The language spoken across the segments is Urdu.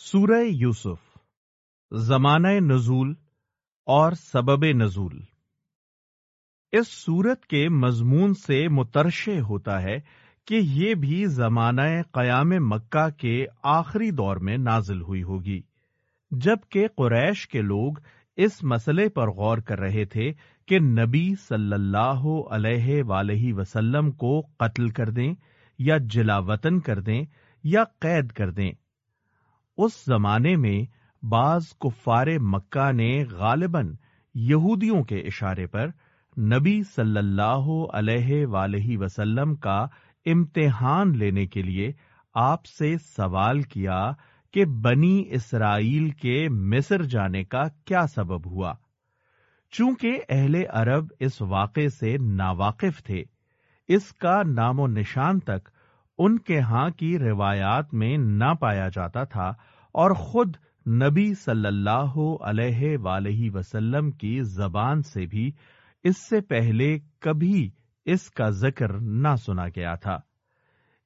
سورہ یوسف، زمانہ نزول اور سبب نزول۔ اس سورت کے مضمون سے مترشے ہوتا ہے کہ یہ بھی زمانہ قیام مکہ کے آخری دور میں نازل ہوئی ہوگی۔ جبکہ قریش کے لوگ اس مسئلے پر غور کر رہے تھے کہ نبی صلی اللہ علیہ ولیہ وسلم کو قتل کر دیں یا جلا وطن کر دیں یا قید کر دیں۔ اس زمانے میں بعض کفار مکہ نے غالباً یہودیوں کے اشارے پر نبی صلی اللہ علیہ ولیہ وسلم کا امتحان لینے کے لیے آپ سے سوال کیا کہ بنی اسرائیل کے مصر جانے کا کیا سبب ہوا۔ چونکہ اہل عرب اس واقعے سے ناواقف تھے، اس کا نام و نشان تک ان کے ہاں کی روایات میں نہ پایا جاتا تھا اور خود نبی صلی اللہ علیہ ولیہ وسلم کی زبان سے بھی اس سے پہلے کبھی اس کا ذکر نہ سنا گیا تھا۔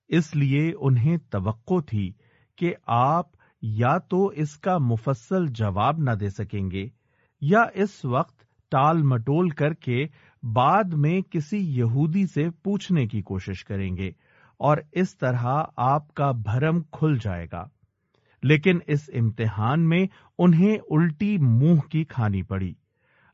اس لیے انہیں توقع تھی کہ آپ یا تو اس کا مفصل جواب نہ دے سکیں گے یا اس وقت ٹال مٹول کر کے بعد میں کسی یہودی سے پوچھنے کی کوشش کریں گے اور اس طرح آپ کا بھرم کھل جائے گا۔ لیکن اس امتحان میں انہیں الٹی منہ کی کھانی پڑی۔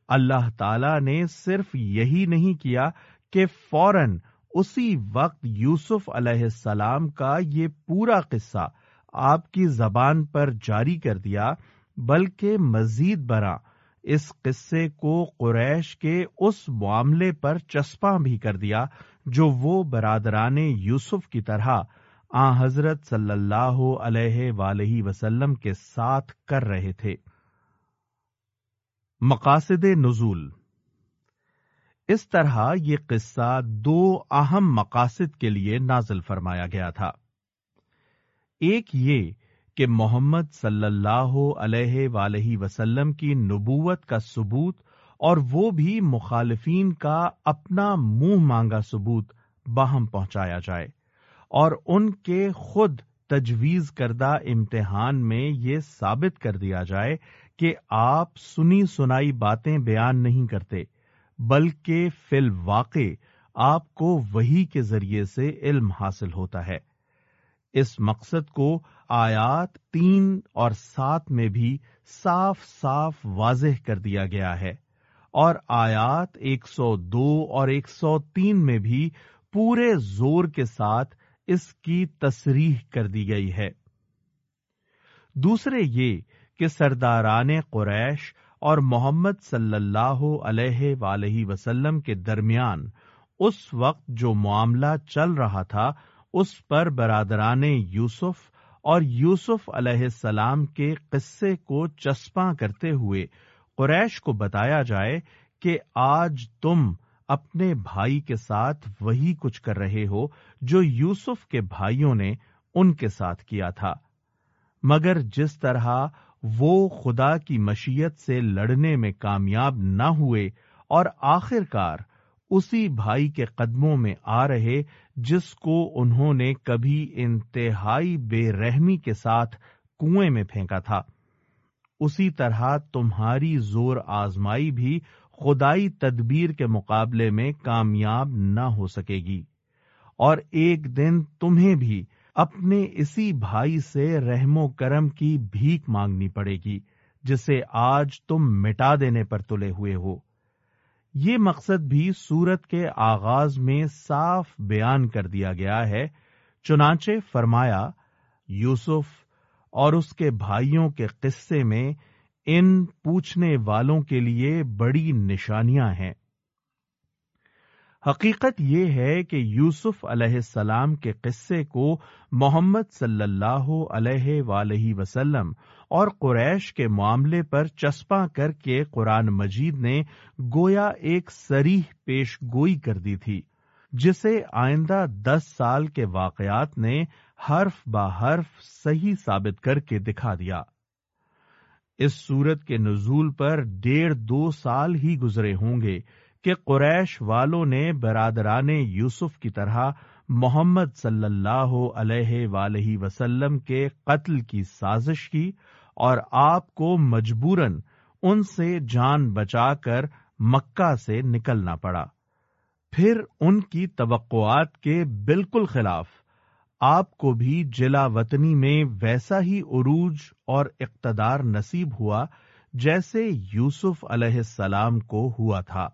اللہ تعالی نے صرف یہی نہیں کیا کہ فوراً اسی وقت یوسف علیہ السلام کا یہ پورا قصہ آپ کی زبان پر جاری کر دیا، بلکہ مزید برا اس قصے کو قریش کے اس معاملے پر چسپاں بھی کر دیا جو وہ برادران یوسف کی طرح آ حضرت صلی اللہ علیہ ولیہ وسلم کے ساتھ کر رہے تھے۔ مقاصد نزول۔ اس طرح یہ قصہ دو اہم مقاصد کے لیے نازل فرمایا گیا تھا۔ ایک یہ کہ محمد صلی اللہ علیہ ولیہ وسلم کی نبوت کا ثبوت اور وہ بھی مخالفین کا اپنا منہ مانگا ثبوت باہم پہنچایا جائے۔ اور ان کے خود تجویز کردہ امتحان میں یہ ثابت کر دیا جائے کہ آپ سنی سنائی باتیں بیان نہیں کرتے، بلکہ فی الواقع آپ کو وہی کے ذریعے سے علم حاصل ہوتا ہے۔ اس مقصد کو آیات تین اور سات میں بھی صاف صاف واضح کر دیا گیا ہے اور آیات ایک سو دو اور ایک سو تین میں بھی پورے زور کے ساتھ اس کی تصریح کر دی گئی ہے۔ دوسرے یہ کہ سرداران قریش اور محمد صلی اللہ علیہ ولیہ وسلم کے درمیان اس وقت جو معاملہ چل رہا تھا، اس پر برادران یوسف اور یوسف علیہ السلام کے قصے کو چسپاں کرتے ہوئے قریش کو بتایا جائے کہ آج تم اپنے بھائی کے ساتھ وہی کچھ کر رہے ہو جو یوسف کے بھائیوں نے ان کے ساتھ کیا تھا۔ مگر جس طرح وہ خدا کی مشیت سے لڑنے میں کامیاب نہ ہوئے اور آخر کار اسی بھائی کے قدموں میں آ رہے جس کو انہوں نے کبھی انتہائی بے رحمی کے ساتھ کنویں میں پھینکا تھا، اسی طرح تمہاری زور آزمائی بھی خدائی تدبیر کے مقابلے میں کامیاب نہ ہو سکے گی۔ اور ایک دن تمہیں بھی اپنے اسی بھائی سے رحم و کرم کی بھیک مانگنی پڑے گی، جسے آج تم مٹا دینے پر تلے ہوئے ہو۔ یہ مقصد بھی سورت کے آغاز میں صاف بیان کر دیا گیا ہے۔ چنانچہ فرمایا، یوسف اور اس کے بھائیوں کے قصے میں ان پوچھنے والوں کے لیے بڑی نشانیاں ہیں۔ حقیقت یہ ہے کہ یوسف علیہ السلام کے قصے کو محمد صلی اللہ علیہ ولیہ وسلم اور قریش کے معاملے پر چسپاں کر کے قرآن مجید نے گویا ایک سریح پیش گوئی کر دی تھی، جسے آئندہ دس سال کے واقعات نے حرف با حرف صحیح ثابت کر کے دکھا دیا۔ اس سورت کے نزول پر ڈیڑھ دو سال ہی گزرے ہوں گے کہ قریش والوں نے برادران یوسف کی طرح محمد صلی اللہ علیہ وآلہ وسلم کے قتل کی سازش کی اور آپ کو مجبوراً ان سے جان بچا کر مکہ سے نکلنا پڑا۔ پھر ان کی توقعات کے بالکل خلاف آپ کو بھی جلا وطنی میں ویسا ہی عروج اور اقتدار نصیب ہوا جیسے یوسف علیہ السلام کو ہوا تھا۔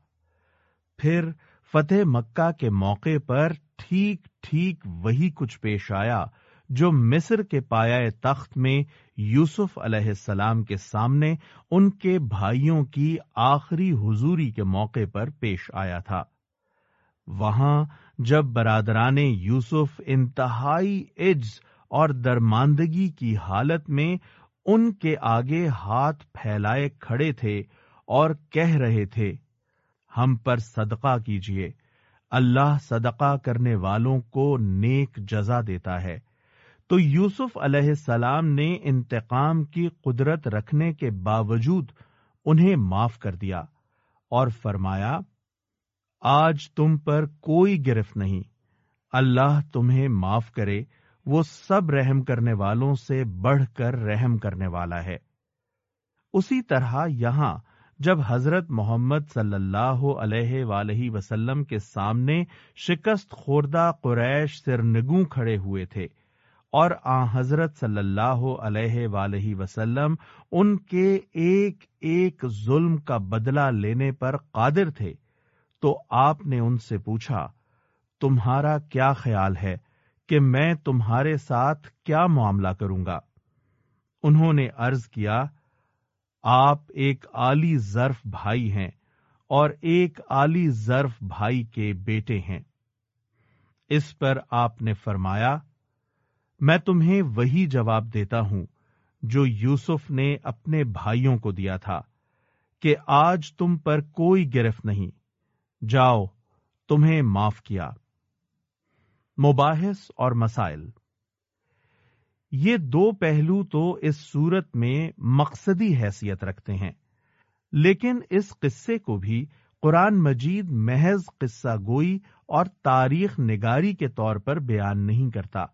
پھر فتح مکہ کے موقع پر ٹھیک ٹھیک وہی کچھ پیش آیا جو مصر کے پایا تخت میں یوسف علیہ السلام کے سامنے ان کے بھائیوں کی آخری حضوری کے موقع پر پیش آیا تھا۔ وہاں جب برادران یوسف انتہائی عجز اور درماندگی کی حالت میں ان کے آگے ہاتھ پھیلائے کھڑے تھے اور کہہ رہے تھے، ہم پر صدقہ کیجیے اللہ صدقہ کرنے والوں کو نیک جزا دیتا ہے۔ تو یوسف علیہ السلام نے انتقام کی قدرت رکھنے کے باوجود انہیں معاف کر دیا اور فرمایا آج تم پر کوئی گرفت نہیں۔ اللہ تمہیں معاف کرے، وہ سب رحم کرنے والوں سے بڑھ کر رحم کرنے والا ہے۔ اسی طرح یہاں جب حضرت محمد صلی اللہ علیہ وآلہ وسلم کے سامنے شکست خوردہ قریش سرنگوں کھڑے ہوئے تھے اور آ حضرت صلی اللہ علیہ وآلہ وسلم ان کے ایک ایک ظلم کا بدلہ لینے پر قادر تھے تو آپ نے ان سے پوچھا، تمہارا کیا خیال ہے کہ میں تمہارے ساتھ کیا معاملہ کروں گا؟ انہوں نے ارض کیا، آپ ایک عالی ظرف بھائی ہیں اور ایک عالی ظرف بھائی کے بیٹے ہیں۔ اس پر آپ نے فرمایا، میں تمہیں وہی جواب دیتا ہوں جو یوسف نے اپنے بھائیوں کو دیا تھا کہ آج تم پر کوئی گرفت نہیں۔ جاؤ، تمہیں معاف کیا۔ مباحث اور مسائل۔ یہ دو پہلو تو اس صورت میں مقصدی حیثیت رکھتے ہیں۔ لیکن اس قصے کو بھی قرآن مجید محض قصہ گوئی اور تاریخ نگاری کے طور پر بیان نہیں کرتا،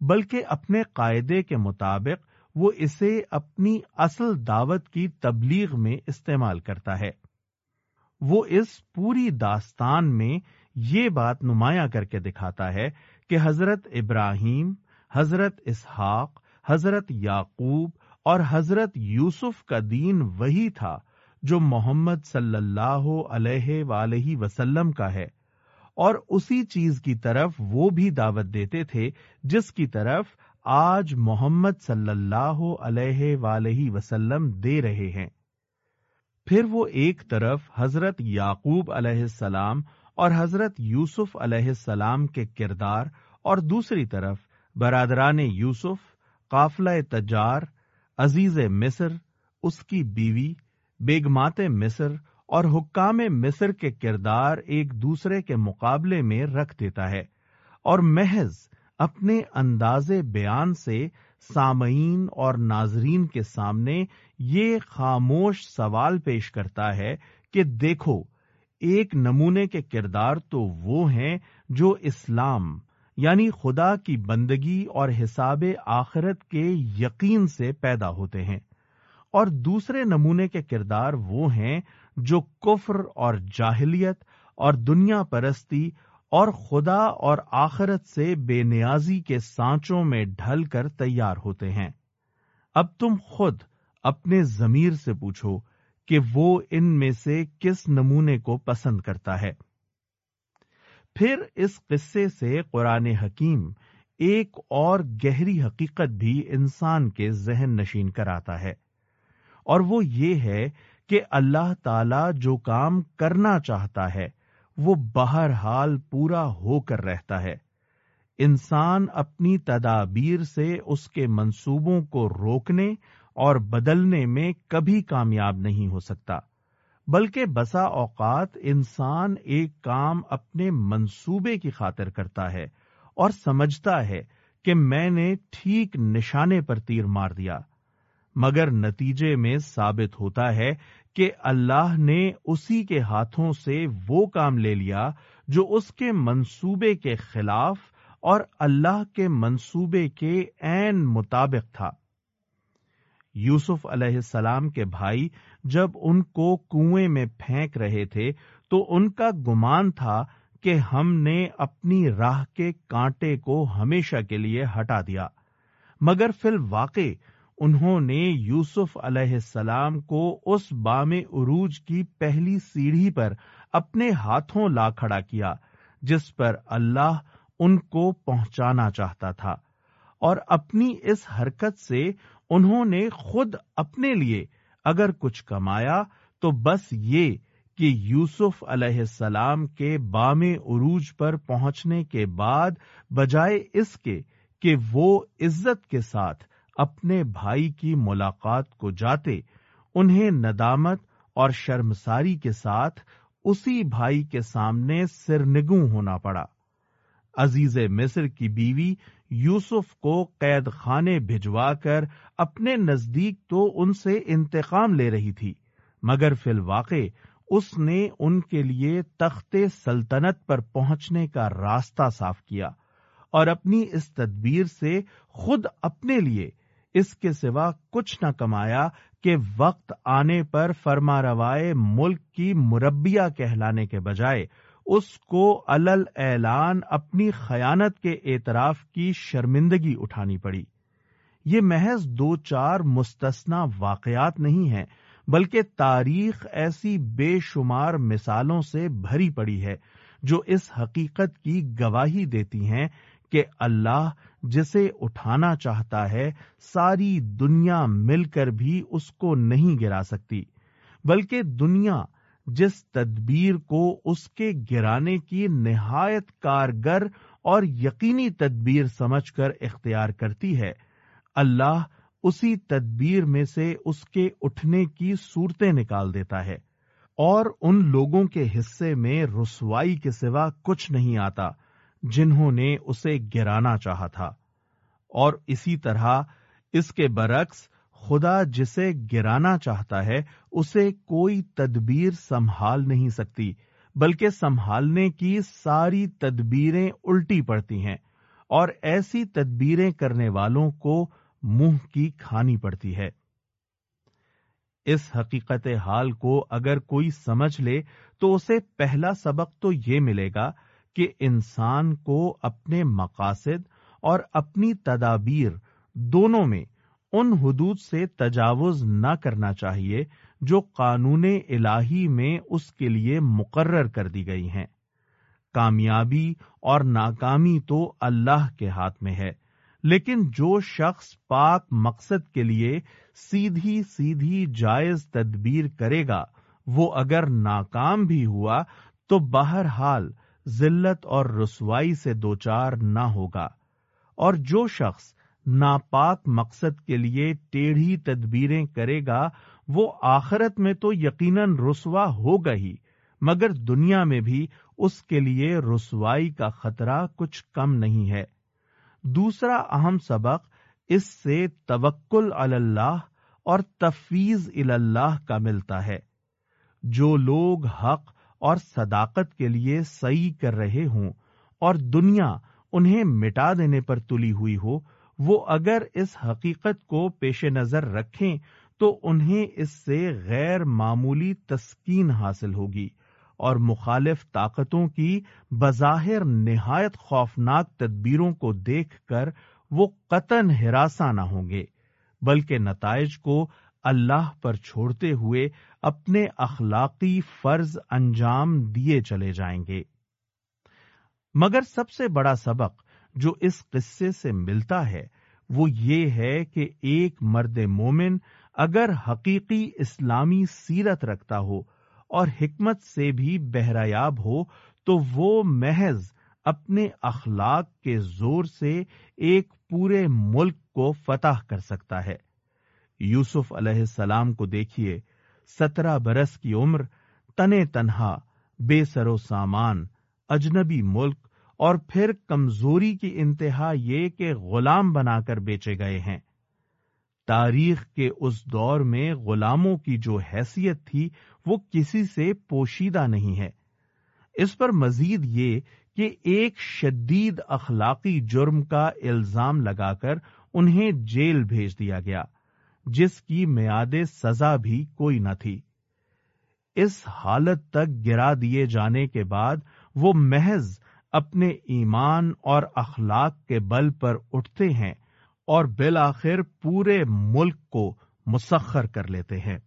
بلکہ اپنے قاعدے کے مطابق وہ اسے اپنی اصل دعوت کی تبلیغ میں استعمال کرتا ہے۔ وہ اس پوری داستان میں یہ بات نمایاں کر کے دکھاتا ہے کہ حضرت ابراہیم، حضرت اسحاق، حضرت یعقوب اور حضرت یوسف کا دین وہی تھا جو محمد صلی اللہ علیہ وآلہ وسلم کا ہے اور اسی چیز کی طرف وہ بھی دعوت دیتے تھے جس کی طرف آج محمد صلی اللہ علیہ وآلہ وسلم دے رہے ہیں۔ پھر وہ ایک طرف حضرت یعقوب علیہ السلام اور حضرت یوسف علیہ السلام کے کردار اور دوسری طرف برادران یوسف، قافلہ تجار، عزیز مصر، اس کی بیوی، بیگمات مصر اور حکام مصر کے کردار ایک دوسرے کے مقابلے میں رکھ دیتا ہے اور محض اپنے انداز بیان سے سامعین اور ناظرین کے سامنے یہ خاموش سوال پیش کرتا ہے کہ دیکھو، ایک نمونے کے کردار تو وہ ہیں جو اسلام یعنی خدا کی بندگی اور حساب آخرت کے یقین سے پیدا ہوتے ہیں۔ اور دوسرے نمونے کے کردار وہ ہیں جو کفر اور جاہلیت اور دنیا پرستی اور خدا اور آخرت سے بے نیازی کے سانچوں میں ڈھل کر تیار ہوتے ہیں۔ اب تم خود اپنے ضمیر سے پوچھو کہ وہ ان میں سے کس نمونے کو پسند کرتا ہے۔ پھر اس قصے سے قرآن حکیم ایک اور گہری حقیقت بھی انسان کے ذہن نشین کراتا ہے۔ اور وہ یہ ہے کہ اللہ تعالی جو کام کرنا چاہتا ہے وہ بہرحال پورا ہو کر رہتا ہے۔ انسان اپنی تدابیر سے اس کے منصوبوں کو روکنے اور بدلنے میں کبھی کامیاب نہیں ہو سکتا، بلکہ بسا اوقات انسان ایک کام اپنے منصوبے کی خاطر کرتا ہے اور سمجھتا ہے کہ میں نے ٹھیک نشانے پر تیر مار دیا، مگر نتیجے میں ثابت ہوتا ہے کہ اللہ نے اسی کے ہاتھوں سے وہ کام لے لیا جو اس کے منصوبے کے خلاف اور اللہ کے منصوبے کے عین مطابق تھا۔ یوسف علیہ السلام کے بھائی جب ان کو کنویں میں پھینک رہے تھے تو ان کا گمان تھا کہ ہم نے اپنی راہ کے کانٹے کو ہمیشہ کے لیے ہٹا دیا۔ مگر فی الواقع انہوں نے یوسف علیہ السلام کو اس بام عروج کی پہلی سیڑھی پر اپنے ہاتھوں لا کھڑا کیا، جس پر اللہ ان کو پہنچانا چاہتا تھا۔ اور اپنی اس حرکت سے انہوں نے خود اپنے لیے اگر کچھ کمایا تو بس یہ کہ یوسف علیہ السلام کے بام عروج پر پہنچنے کے بعد، بجائے اس کے کہ وہ عزت کے ساتھ اپنے بھائی کی ملاقات کو جاتے، انہیں ندامت اور شرمساری کے ساتھ اسی بھائی کے سامنے سرنگوں ہونا پڑا۔ عزیز مصر کی بیوی یوسف کو قید خانے بھجوا کر اپنے نزدیک تو ان سے انتقام لے رہی تھی، مگر فی الواقع اس نے ان کے لیے تخت سلطنت پر پہنچنے کا راستہ صاف کیا اور اپنی اس تدبیر سے خود اپنے لیے اس کے سوا کچھ نہ کمایا کہ وقت آنے پر فرما روائے ملک کی مربیہ کہلانے کے بجائے اس کو الل اعلان اپنی خیانت کے اعتراف کی شرمندگی اٹھانی پڑی۔ یہ محض دو چار مستثنا واقعات نہیں ہیں، بلکہ تاریخ ایسی بے شمار مثالوں سے بھری پڑی ہے جو اس حقیقت کی گواہی دیتی ہیں کہ اللہ جسے اٹھانا چاہتا ہے، ساری دنیا مل کر بھی اس کو نہیں گرا سکتی، بلکہ دنیا جس تدبیر کو اس کے گرانے کی نہایت کارگر اور یقینی تدبیر سمجھ کر اختیار کرتی ہے۔ اللہ اسی تدبیر میں سے اس کے اٹھنے کی صورتیں نکال دیتا ہے، اور ان لوگوں کے حصے میں رسوائی کے سوا کچھ نہیں آتا۔ جنہوں نے اسے گرانا چاہا تھا۔ اور اسی طرح اس کے برعکس خدا جسے گرانا چاہتا ہے، اسے کوئی تدبیر سنبھال نہیں سکتی، بلکہ سنبھالنے کی ساری تدبیریں الٹی پڑتی ہیں، اور ایسی تدبیریں کرنے والوں کو منہ کی کھانی پڑتی ہے۔ اس حقیقت حال کو اگر کوئی سمجھ لے تو اسے پہلا سبق تو یہ ملے گا کہ انسان کو اپنے مقاصد اور اپنی تدابیر دونوں میں ان حدود سے تجاوز نہ کرنا چاہیے جو قانون الہی میں اس کے لیے مقرر کر دی گئی ہیں۔ کامیابی اور ناکامی تو اللہ کے ہاتھ میں ہے، لیکن جو شخص پاک مقصد کے لیے سیدھی سیدھی جائز تدبیر کرے گا، وہ اگر ناکام بھی ہوا تو بہرحال ذلت اور رسوائی سے دوچار نہ ہوگا۔ اور جو شخص ناپاک مقصد کے لیے ٹیڑھی تدبیریں کرے گا، وہ آخرت میں تو یقیناً رسوا ہوگا ہی، مگر دنیا میں بھی اس کے لیے رسوائی کا خطرہ کچھ کم نہیں ہے۔ دوسرا اہم سبق اس سے توکل اللہ اور تفویض اللہ کا ملتا ہے۔ جو لوگ حق اور صداقت کے لیے صحیح کر رہے ہوں اور دنیا انہیں مٹا دینے پر تلی ہوئی ہو، وہ اگر اس حقیقت کو پیش نظر رکھیں تو انہیں اس سے غیر معمولی تسکین حاصل ہوگی اور مخالف طاقتوں کی بظاہر نہایت خوفناک تدبیروں کو دیکھ کر وہ قطن ہراساں نہ ہوں گے، بلکہ نتائج کو اللہ پر چھوڑتے ہوئے اپنے اخلاقی فرض انجام دیے چلے جائیں گے۔ مگر سب سے بڑا سبق جو اس قصے سے ملتا ہے وہ یہ ہے کہ ایک مرد مومن اگر حقیقی اسلامی سیرت رکھتا ہو اور حکمت سے بھی بہریاب ہو تو وہ محض اپنے اخلاق کے زور سے ایک پورے ملک کو فتح کر سکتا ہے۔ یوسف علیہ السلام کو دیکھیے، سترہ برس کی عمر، تنے تنہا، بے سر و سامان، اجنبی ملک، اور پھر کمزوری کی انتہا یہ کہ غلام بنا کر بیچے گئے ہیں۔ تاریخ کے اس دور میں غلاموں کی جو حیثیت تھی، وہ کسی سے پوشیدہ نہیں ہے۔ اس پر مزید یہ کہ ایک شدید اخلاقی جرم کا الزام لگا کر انہیں جیل بھیج دیا گیا۔ جس کی میاد سزا بھی کوئی نہ تھی۔ اس حالت تک گرا دیے جانے کے بعد وہ محض اپنے ایمان اور اخلاق کے بل پر اٹھتے ہیں اور بالآخر پورے ملک کو مسخر کر لیتے ہیں۔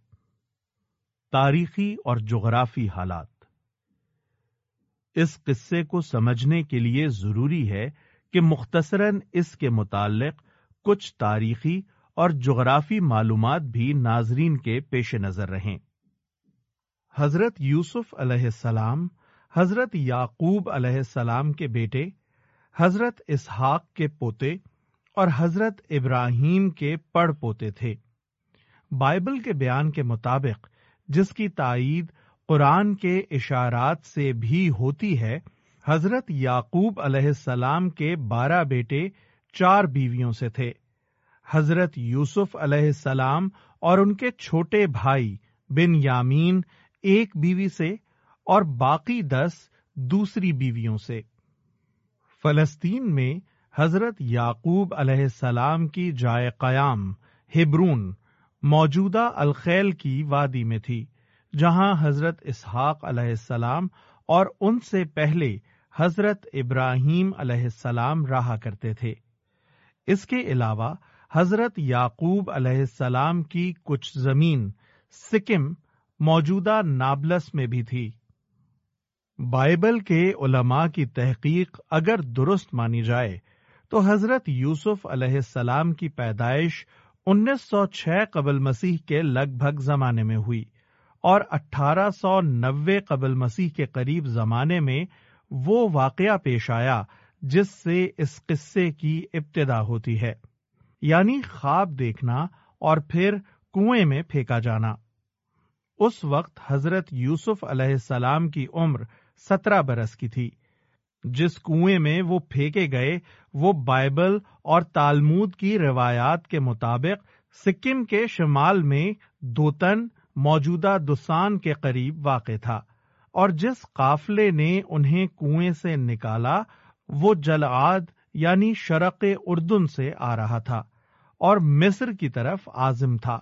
تاریخی اور جغرافی حالات۔ اس قصے کو سمجھنے کے لیے ضروری ہے کہ مختصراً اس کے متعلق کچھ تاریخی اور جغرافی معلومات بھی ناظرین کے پیش نظر رہیں۔ حضرت یوسف علیہ السلام، حضرت یعقوب علیہ السلام کے بیٹے، حضرت اسحاق کے پوتے اور حضرت ابراہیم کے پڑ پوتے تھے۔ بائبل کے بیان کے مطابق، جس کی تائید قرآن کے اشارات سے بھی ہوتی ہے، حضرت یعقوب علیہ السلام کے بارہ بیٹے، چار بیویوں سے تھے۔ حضرت یوسف علیہ السلام اور ان کے چھوٹے بھائی بن یامین ایک بیوی سے اور باقی دس دوسری بیویوں سے۔ فلسطین میں حضرت یعقوب علیہ السلام کی جائے قیام ہبرون موجودہ الخیل کی وادی میں تھی، جہاں حضرت اسحاق علیہ السلام اور ان سے پہلے حضرت ابراہیم علیہ السلام رہا کرتے تھے۔ اس کے علاوہ حضرت یعقوب علیہ السلام کی کچھ زمین سکم موجودہ نابلس میں بھی تھی۔ بائبل کے علماء کی تحقیق اگر درست مانی جائے تو حضرت یوسف علیہ السلام کی پیدائش انیس سو چھ قبل مسیح کے لگ بھگ زمانے میں ہوئی اور اٹھارہ سو نوے قبل مسیح کے قریب زمانے میں وہ واقعہ پیش آیا جس سے اس قصے کی ابتدا ہوتی ہے۔ یعنی خواب دیکھنا اور پھر کنویں میں پھینکا جانا۔ اس وقت حضرت یوسف علیہ السلام کی عمر سترہ برس کی تھی۔ جس کنویں میں وہ پھینکے گئے، وہ بائبل اور تالمود کی روایات کے مطابق سکم کے شمال میں دوتن موجودہ دسان کے قریب واقع تھا۔ اور جس قافلے نے انہیں کنویں سے نکالا، وہ جلعاد یعنی شرق اردن سے آ رہا تھا۔ اور مصر کی طرف آزم تھا۔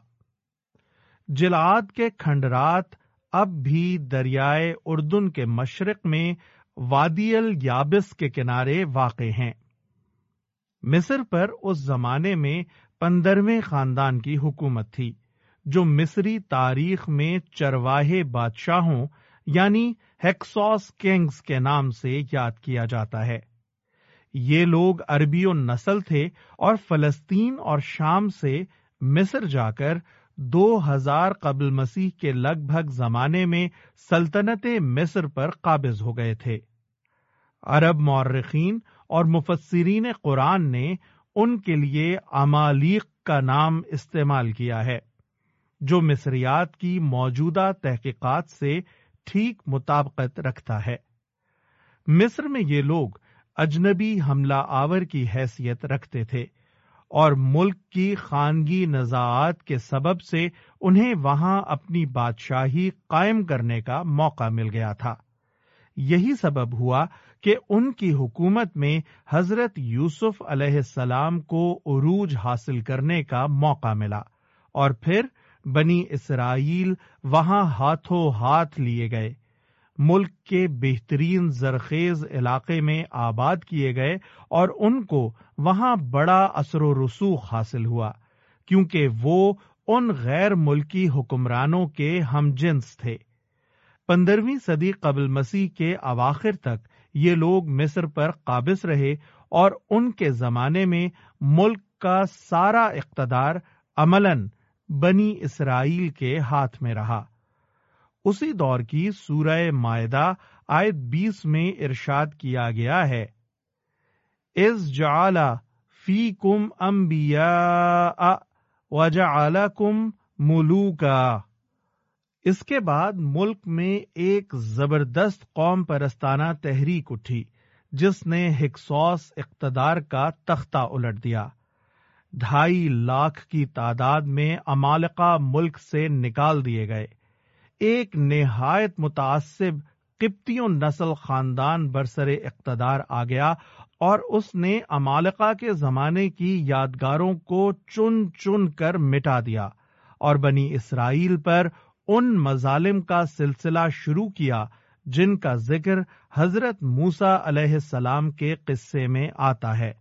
جلعاد کے کھنڈرات اب بھی دریائے اردن کے مشرق میں وادی یابس کے کنارے واقع ہیں۔ مصر پر اس زمانے میں پندرہویں خاندان کی حکومت تھی، جو مصری تاریخ میں چرواہے بادشاہوں یعنی ہیکسوس کنگز کے نام سے یاد کیا جاتا ہے۔ یہ لوگ عربی و نسل تھے اور فلسطین اور شام سے مصر جا کر دو ہزار قبل مسیح کے لگ بھگ زمانے میں سلطنت مصر پر قابض ہو گئے تھے۔ عرب مورخین اور مفسرین قرآن نے ان کے لیے امالیق کا نام استعمال کیا ہے، جو مصریات کی موجودہ تحقیقات سے ٹھیک مطابقت رکھتا ہے۔ مصر میں یہ لوگ اجنبی حملہ آور کی حیثیت رکھتے تھے اور ملک کی خانگی نزاعات کے سبب سے انہیں وہاں اپنی بادشاہی قائم کرنے کا موقع مل گیا تھا۔ یہی سبب ہوا کہ ان کی حکومت میں حضرت یوسف علیہ السلام کو عروج حاصل کرنے کا موقع ملا اور پھر بنی اسرائیل وہاں ہاتھوں ہاتھ لیے گئے۔ ملک کے بہترین زرخیز علاقے میں آباد کیے گئے اور ان کو وہاں بڑا اثر و رسوخ حاصل ہوا، کیونکہ وہ ان غیر ملکی حکمرانوں کے ہم جنس تھے۔ پندرہویں صدی قبل مسیح کے اواخر تک یہ لوگ مصر پر قابض رہے اور ان کے زمانے میں ملک کا سارا اقتدار عملاً بنی اسرائیل کے ہاتھ میں رہا۔ اسی دور کی سورہ معدہ آیت بیس میں ارشاد کیا گیا ہے۔ از جعلا فی کم امبیا وجا کم ملوکا۔ اس کے بعد ملک میں ایک زبردست قوم پرستانہ تحریک اٹھی، جس نے ہکسوس اقتدار کا تختہ الٹ دیا۔ ڈھائی لاکھ کی تعداد میں امالکا ملک سے نکال دیے گئے۔ ایک نہایت متعصب قبطیوں نسل خاندان برسر اقتدار آ گیا اور اس نے امالکا کے زمانے کی یادگاروں کو چن چن کر مٹا دیا اور بنی اسرائیل پر ان مظالم کا سلسلہ شروع کیا جن کا ذکر حضرت موسا علیہ السلام کے قصے میں آتا ہے۔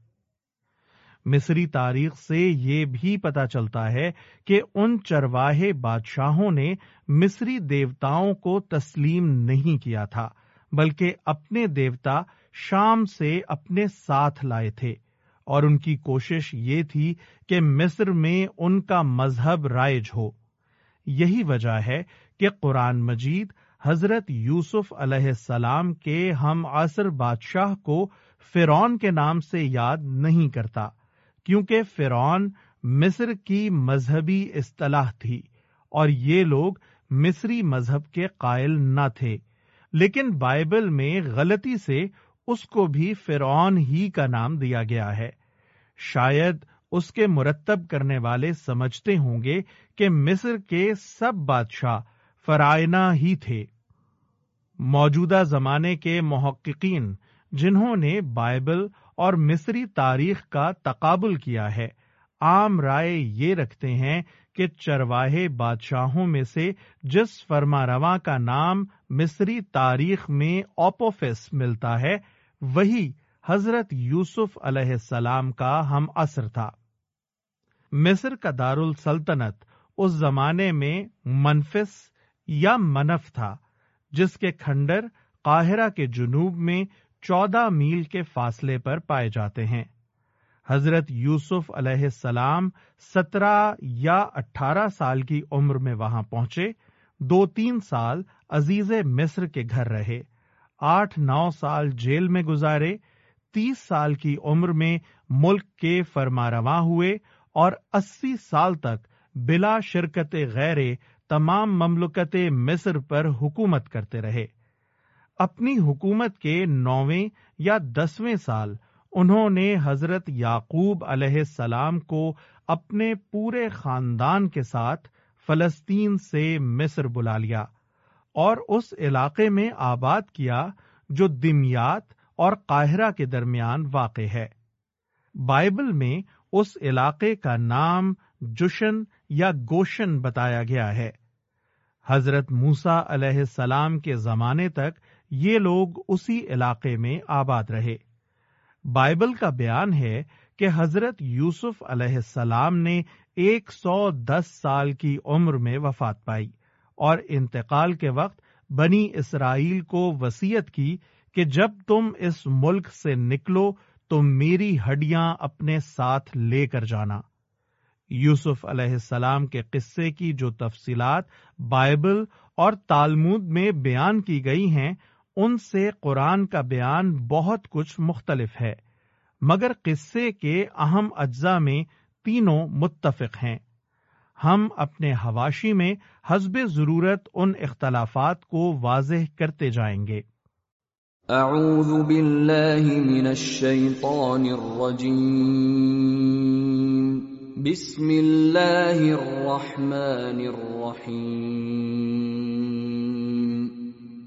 مصری تاریخ سے یہ بھی پتا چلتا ہے کہ ان چرواہے بادشاہوں نے مصری دیوتاؤں کو تسلیم نہیں کیا تھا، بلکہ اپنے دیوتا شام سے اپنے ساتھ لائے تھے۔ اور ان کی کوشش یہ تھی کہ مصر میں ان کا مذہب رائج ہو۔ یہی وجہ ہے کہ قرآن مجید حضرت یوسف علیہ السلام کے ہم عصر بادشاہ کو فرون کے نام سے یاد نہیں کرتا۔ کیونکہ فرعون مصر کی مذہبی اصطلاح تھی اور یہ لوگ مصری مذہب کے قائل نہ تھے۔ لیکن بائبل میں غلطی سے اس کو بھی فرعون ہی کا نام دیا گیا ہے۔ شاید اس کے مرتب کرنے والے سمجھتے ہوں گے کہ مصر کے سب بادشاہ فرائنا ہی تھے۔ موجودہ زمانے کے محققین جنہوں نے بائبل اور مصری تاریخ کا تقابل کیا ہے۔ عام رائے یہ رکھتے ہیں کہ چرواہے بادشاہوں میں سے جس فرما رواں کا نام مصری تاریخ میں اوپوفس ملتا ہے، وہی حضرت یوسف علیہ السلام کا ہم اثر تھا۔ مصر کا دار السلطنت اس زمانے میں منفس یا منف تھا، جس کے کھنڈر قاہرہ کے جنوب میں چودہ میل کے فاصلے پر پائے جاتے ہیں۔ حضرت یوسف علیہ السلام سترہ یا اٹھارہ سال کی عمر میں وہاں پہنچے۔ دو تین سال عزیز مصر کے گھر رہے۔ آٹھ نو سال جیل میں گزارے۔ تیس سال کی عمر میں ملک کے فرما رواں ہوئے۔ اور اسی سال تک بلا شرکت غیر تمام مملکت مصر پر حکومت کرتے رہے۔ اپنی حکومت کے نویں یا دسویں سال انہوں نے حضرت یعقوب علیہ السلام کو اپنے پورے خاندان کے ساتھ فلسطین سے مصر بلا لیا اور اس علاقے میں آباد کیا جو دمیات اور قاہرہ کے درمیان واقع ہے۔ بائبل میں اس علاقے کا نام جشن یا گوشن بتایا گیا ہے۔ حضرت موسا علیہ السلام کے زمانے تک یہ لوگ اسی علاقے میں آباد رہے۔ بائبل کا بیان ہے کہ حضرت یوسف علیہ السلام نے ایک سو دس سال کی عمر میں وفات پائی اور انتقال کے وقت بنی اسرائیل کو وسیعت کی کہ جب تم اس ملک سے نکلو تو میری ہڈیاں اپنے ساتھ لے کر جانا۔ یوسف علیہ السلام کے قصے کی جو تفصیلات بائبل اور تالمود میں بیان کی گئی ہیں ان سے قرآن کا بیان بہت کچھ مختلف ہے، مگر قصے کے اہم اجزاء میں تینوں متفق ہیں۔ ہم اپنے حواشی میں حزب ضرورت ان اختلافات کو واضح کرتے جائیں گے۔ اعوذ باللہ من الشیطان الرجیم۔ بسم اللہ الرحمن الرحیم۔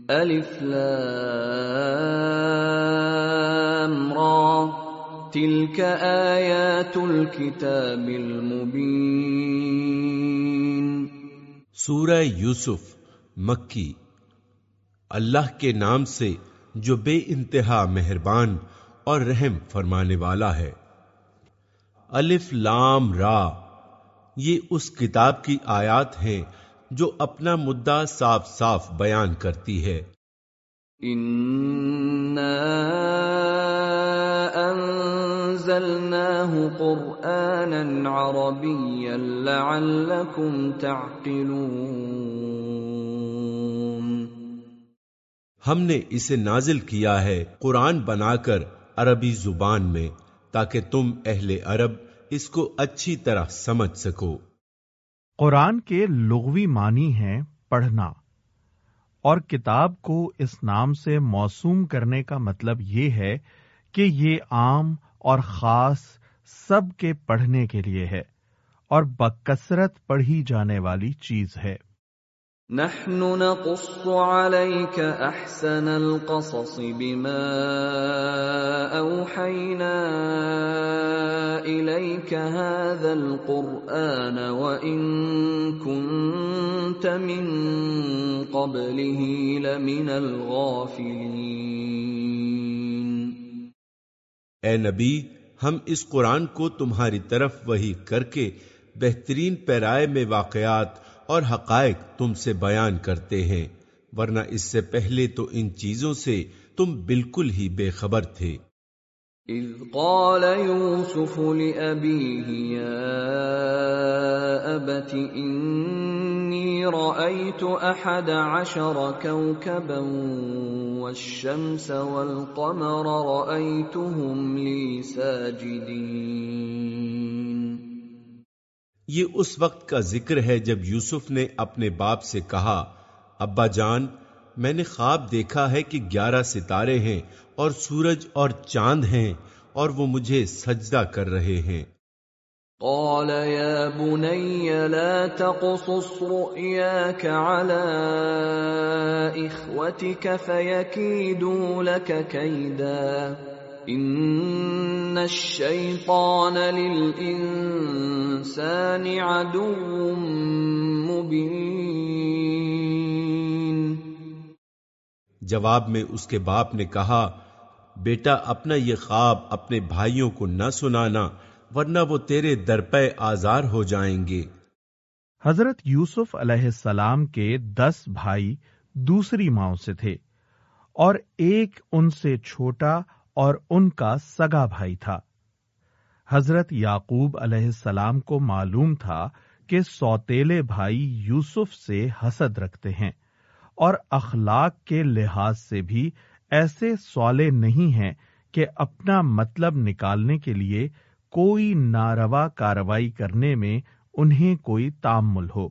الف لام را. تلك آیات الكتاب المبین سورہ یوسف، مکی۔ اللہ کے نام سے جو بے انتہا مہربان اور رحم فرمانے والا ہے۔ الف لام را۔ یہ اس کتاب کی آیات ہیں جو اپنا مدعا صاف صاف بیان کرتی ہے۔ ہم نے اسے نازل کیا ہے قرآن بنا کر عربی زبان میں تاکہ تم اہل عرب اس کو اچھی طرح سمجھ سکو۔ قرآن کے لغوی معنی ہیں پڑھنا اور کتاب کو اس نام سے موسوم کرنے کا مطلب یہ ہے کہ یہ عام اور خاص سب کے پڑھنے کے لیے ہے اور بکثرت پڑھی جانے والی چیز ہے۔ نحن نقص عليك احسن القصص بما اوحينا اليك هذا القران وان كنت من قبله لمن الغافلين. اے نبی، ہم اس قرآن کو تمہاری طرف وہی کر کے بہترین پیرائے میں واقعات اور حقائق تم سے بیان کرتے ہیں، ورنہ اس سے پہلے تو ان چیزوں سے تم بالکل ہی بے خبر تھے۔ اذ قال يوسف لأبيه يا أبت إني رأيت أحد عشر كوكبا والشمس والقمر رأيتهم لي ساجدين یہ اس وقت کا ذکر ہے جب یوسف نے اپنے باپ سے کہا، ابا جان، میں نے خواب دیکھا ہے کہ گیارہ ستارے ہیں اور سورج اور چاند ہیں اور وہ مجھے سجدہ کر رہے ہیں۔ قال يا بني لا تقصص رؤياك على إخوتك فيكيدوا لك كيداً۔ ان الشیطان للانسان عدو مبین جواب میں اس کے باپ نے کہا بیٹا اپنا یہ خواب اپنے بھائیوں کو نہ سنانا ورنہ وہ تیرے درپے آزار ہو جائیں گے۔ حضرت یوسف علیہ السلام کے دس بھائی دوسری ماؤں سے تھے اور ایک ان سے چھوٹا اور ان کا سگا بھائی تھا۔ حضرت یعقوب علیہ السلام کو معلوم تھا کہ سوتےلے بھائی یوسف سے حسد رکھتے ہیں اور اخلاق کے لحاظ سے بھی ایسے سولے نہیں ہیں کہ اپنا مطلب نکالنے کے لیے کوئی ناروا کاروائی کرنے میں انہیں کوئی تامل ہو۔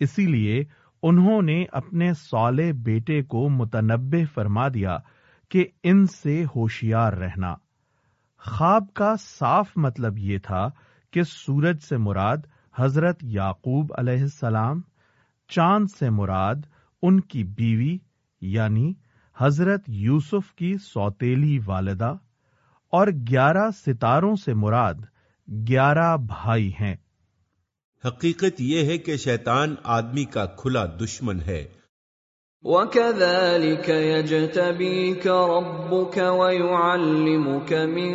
اسی لیے انہوں نے اپنے سولے بیٹے کو متنبع فرما دیا کہ ان سے ہوشیار رہنا۔ خواب کا صاف مطلب یہ تھا کہ سورج سے مراد حضرت یعقوب علیہ السلام، چاند سے مراد ان کی بیوی یعنی حضرت یوسف کی سوتیلی والدہ، اور گیارہ ستاروں سے مراد گیارہ بھائی ہیں۔ حقیقت یہ ہے کہ شیطان آدمی کا کھلا دشمن ہے۔ وَكَذَلِكَ يَجْتَبِيكَ رَبُّكَ وَيُعَلِّمُكَ مِن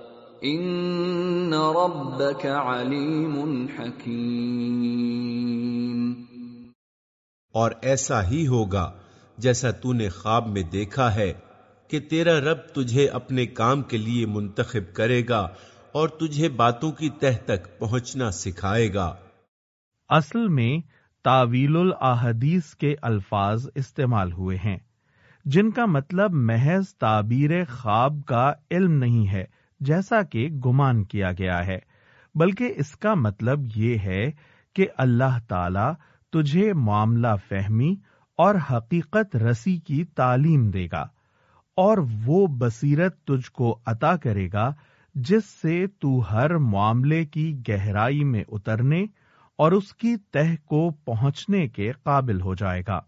ان ربك علیم حکیم اور ایسا ہی ہوگا جیسا تو نے خواب میں دیکھا ہے کہ تیرا رب تجھے اپنے کام کے لیے منتخب کرے گا اور تجھے باتوں کی تہ تک پہنچنا سکھائے گا۔ اصل میں تعویل الاحادیث کے الفاظ استعمال ہوئے ہیں جن کا مطلب محض تعبیر خواب کا علم نہیں ہے۔ جیسا کہ گمان کیا گیا ہے۔ بلکہ اس کا مطلب یہ ہے کہ اللہ تعالی تجھے معاملہ فہمی اور حقیقت رسی کی تعلیم دے گا اور وہ بصیرت تجھ کو عطا کرے گا جس سے تو ہر معاملے کی گہرائی میں اترنے اور اس کی تہ کو پہنچنے کے قابل ہو جائے گا۔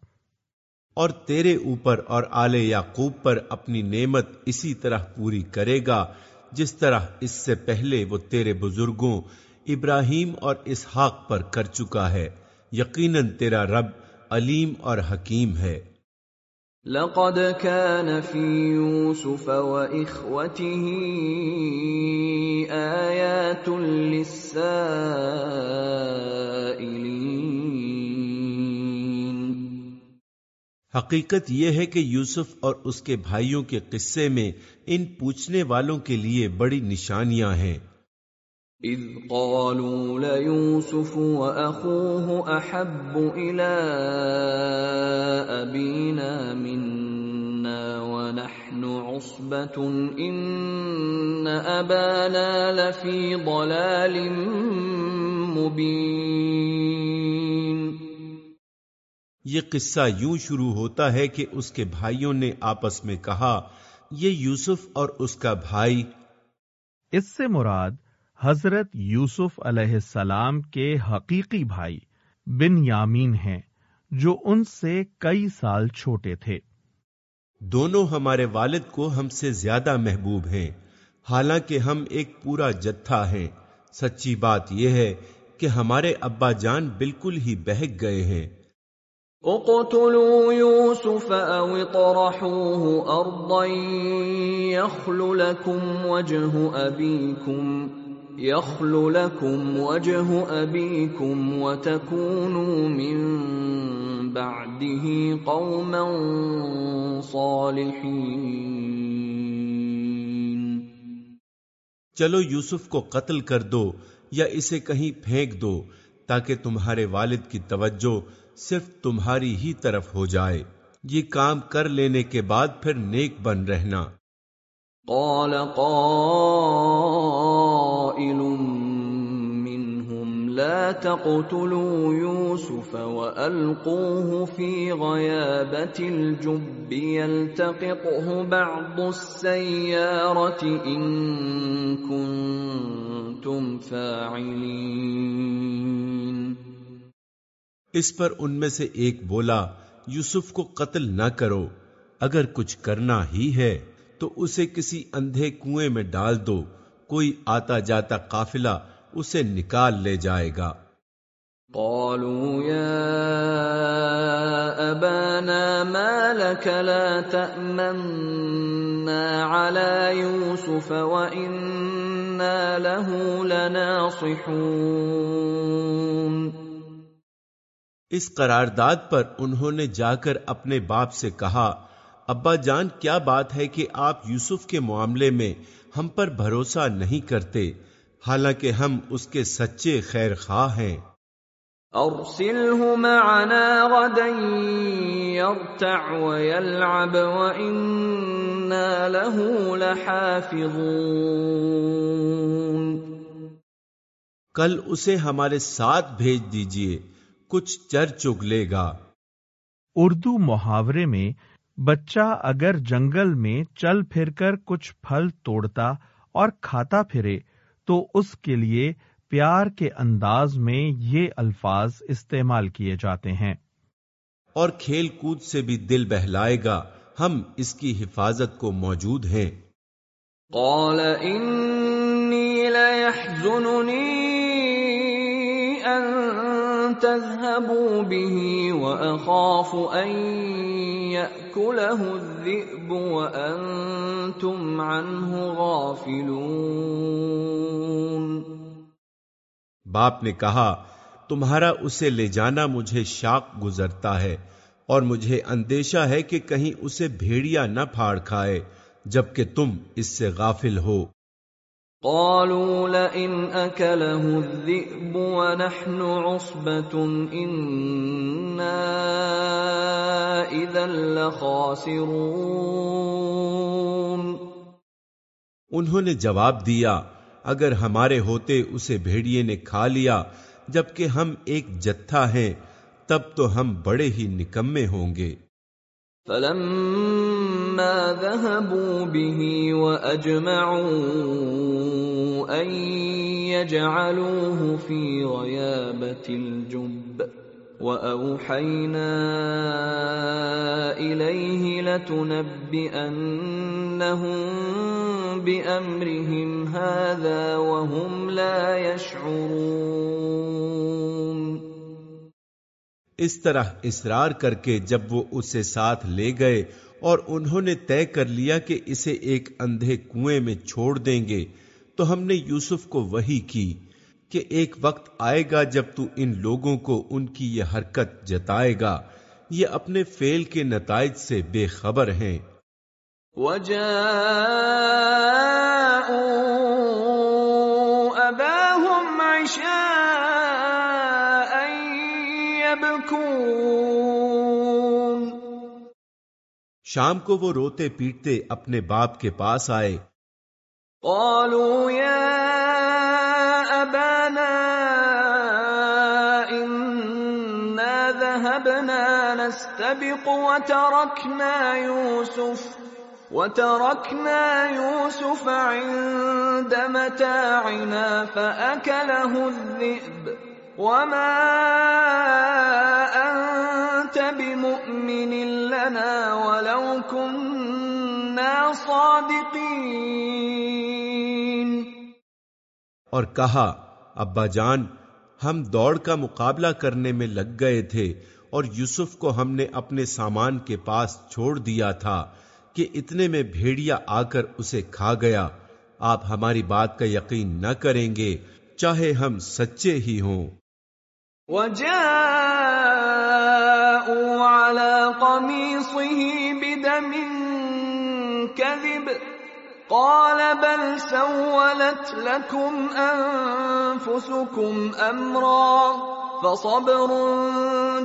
اور تیرے اوپر اور آل یعقوب پر اپنی نعمت اسی طرح پوری کرے گا جس طرح اس سے پہلے وہ تیرے بزرگوں ابراہیم اور اسحاق پر کر چکا ہے، یقیناً تیرا رب علیم اور حکیم ہے۔ لقد كان في يوسف واخوته ايات للسائلين حقیقت یہ ہے کہ یوسف اور اس کے بھائیوں کے قصے میں ان پوچھنے والوں کے لیے بڑی نشانیاں ہیں۔ اذ قالوا ليوسف واخوه احب الى ابينا منا ونحن عصبة إن أبانا لفي ضلال مبين یہ قصہ یوں شروع ہوتا ہے کہ اس کے بھائیوں نے آپس میں کہا یہ یوسف اور اس کا بھائی۔ اس سے مراد حضرت یوسف علیہ السلام کے حقیقی بھائی بن یامین ہیں جو ان سے کئی سال چھوٹے تھے۔ دونوں ہمارے والد کو ہم سے زیادہ محبوب ہیں۔ حالانکہ ہم ایک پورا جتھا ہیں۔ سچی بات یہ ہے کہ ہمارے ابا جان بالکل ہی بہک گئے ہیں۔ اقتلوا يوسف او اطرحوه ارضا يخل لكم وجه ابيكم يخل لكم وجه ابيكم وتكونوا من بعده قوما صالحين. چلو یوسف کو قتل کر دو یا اسے کہیں پھینک دو تاکہ تمہارے والد کی توجہ صرف تمہاری ہی طرف ہو جائے۔ یہ کام کر لینے کے بعد پھر نیک بن رہنا۔ قال قائل منهم، لا تقتلوا يوسف وألقوه في غيابة الجب، يلتقطه بعض السيارة إن كنتم فاعلين۔ اس پر ان میں سے ایک بولا، یوسف کو قتل نہ کرو، اگر کچھ کرنا ہی ہے تو اسے کسی اندھے کنویں میں ڈال دو، کوئی آتا جاتا قافلہ اسے نکال لے جائے گا۔ قالوا يا أبانا ما لك لا تأمنا على يوسف وإنا له لناصحون۔ اس قرارداد پر انہوں نے جا کر اپنے باپ سے کہا ابا جان کیا بات ہے کہ آپ یوسف کے معاملے میں ہم پر بھروسہ نہیں کرتے حالانکہ ہم اس کے سچے خیر خواہ ہیں۔ ارسله معنا غدا يرتع ويلعب وإنا له لحافظون۔ کل اسے ہمارے ساتھ بھیج دیجیے۔ کچھ چر چگ لے گا۔ اردو محاورے میں بچہ اگر جنگل میں چل پھر کر کچھ پھل توڑتا اور کھاتا پھرے تو اس کے لیے پیار کے انداز میں یہ الفاظ استعمال کیے جاتے ہیں۔ اور کھیل کود سے بھی دل بہلائے گا ہم اس کی حفاظت کو موجود ہیں۔ قال إني ليحزنني أن تذهبوا به وأخاف أن يأكله الذئب وأنتم عنه غافلون باپ نے کہا، تمہارا اسے لے جانا مجھے شاق گزرتا ہے اور مجھے اندیشہ ہے کہ کہیں اسے بھیڑیا نہ پھاڑ کھائے، جبکہ تم اس سے غافل ہو۔ قالوا لئن أكله الذئب ونحن عصبة إنا إذا لخاسرون۔ انہوں نے جواب دیا اگر ہمارے ہوتے اسے بھیڑیے نے کھا لیا جبکہ ہم ایک جتھا ہیں تب تو ہم بڑے ہی نکمے ہوں گے۔ فلما ذهبوا به وأجمعوا أن يجعلوه في غيابة الجب وأوحينا إليه لتنبئنهم بأمرهم هذا وهم لا يشعرون اس طرح اصرار کر کے جب وہ اسے ساتھ لے گئے اور انہوں نے طے کر لیا کہ اسے ایک اندھے کنویں میں چھوڑ دیں گے، تو ہم نے یوسف کو وہی کی کہ ایک وقت آئے گا جب تو ان لوگوں کو ان کی یہ حرکت جتائے گا۔ یہ اپنے فیل کے نتائج سے بے خبر ہیں۔ وجاءوا شام کو وہ روتے پیٹتے اپنے باپ کے پاس آئے۔ قالوا يا أبانا إنا ذهبنا نستبق وتركنا يوسف وتركنا يوسف عند متاعنا فأكله الذئب۔ وما أنت بمؤمن لنا ولو كنا صادقين اور کہا، ابا جان، ہم دوڑ کا مقابلہ کرنے میں لگ گئے تھے اور یوسف کو ہم نے اپنے سامان کے پاس چھوڑ دیا تھا کہ اتنے میں بھیڑیا آ کر اسے کھا گیا۔ آپ ہماری بات کا یقین نہ کریں گے، چاہے ہم سچے ہی ہوں۔ وجاءوا على قميصه بدم كذب. قال بل سولت لكم انفسكم امرا فصبر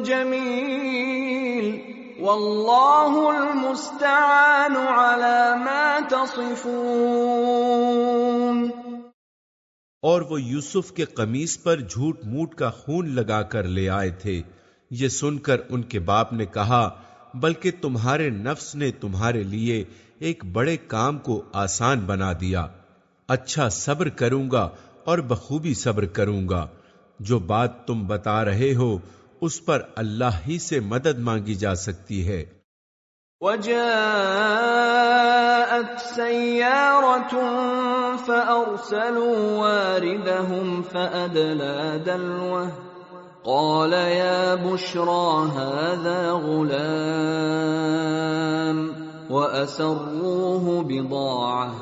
جميل. والله المستعان على ما تصفون. اور وہ یوسف کے قمیص پر جھوٹ موٹ کا خون لگا کر لے آئے تھے۔ یہ سن کر ان کے باپ نے کہا، بلکہ تمہارے نفس نے تمہارے لیے ایک بڑے کام کو آسان بنا دیا۔ اچھا صبر کروں گا اور بخوبی صبر کروں گا۔ جو بات تم بتا رہے ہو، اس پر اللہ ہی سے مدد مانگی جا سکتی ہے۔ وجاءت سيارة فأرسلوا واردهم فأدلى دلوه. قال يا بشرى هذا غلام وأسروه بضاعة.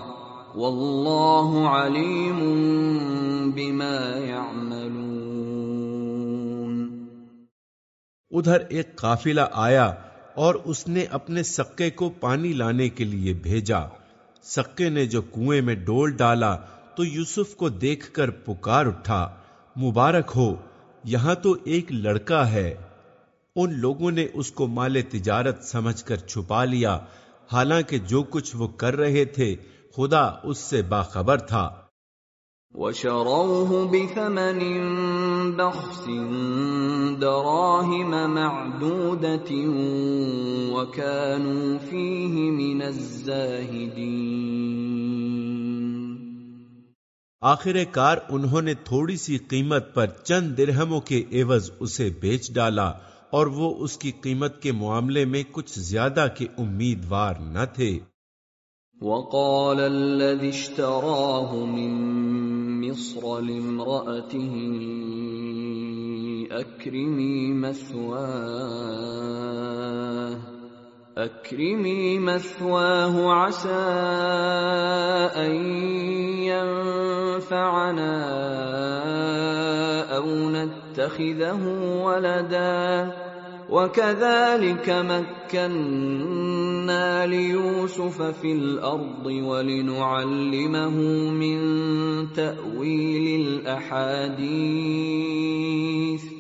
والله عليم بما يعملون. ادھر ایک قافلہ آیا اور اس نے اپنے سکے کو پانی لانے کے لیے بھیجا۔ سکے نے جو کنویں میں ڈول ڈالا تو یوسف کو دیکھ کر پکار اٹھا، مبارک ہو، یہاں تو ایک لڑکا ہے۔ ان لوگوں نے اس کو مال تجارت سمجھ کر چھپا لیا۔ حالانکہ جو کچھ وہ کر رہے تھے، خدا اس سے باخبر تھا۔ وشروه بثمن بخس دراهم معدودة وكانوا فيه من الزاهدين. آخر کار انہوں نے تھوڑی سی قیمت پر چند درہموں کے عوض اسے بیچ ڈالا اور وہ اس کی قیمت کے معاملے میں کچھ زیادہ کے امیدوار نہ تھے۔ وقال الذي اشتراه من مصر لامرأته أكرمي مثواه أكرمي مثواه عسى أن ينفعنا أو نتخذه ولدا. وكذلك مكنا ليوسف في الأرض ولنعلمه من تأويل الأحاديث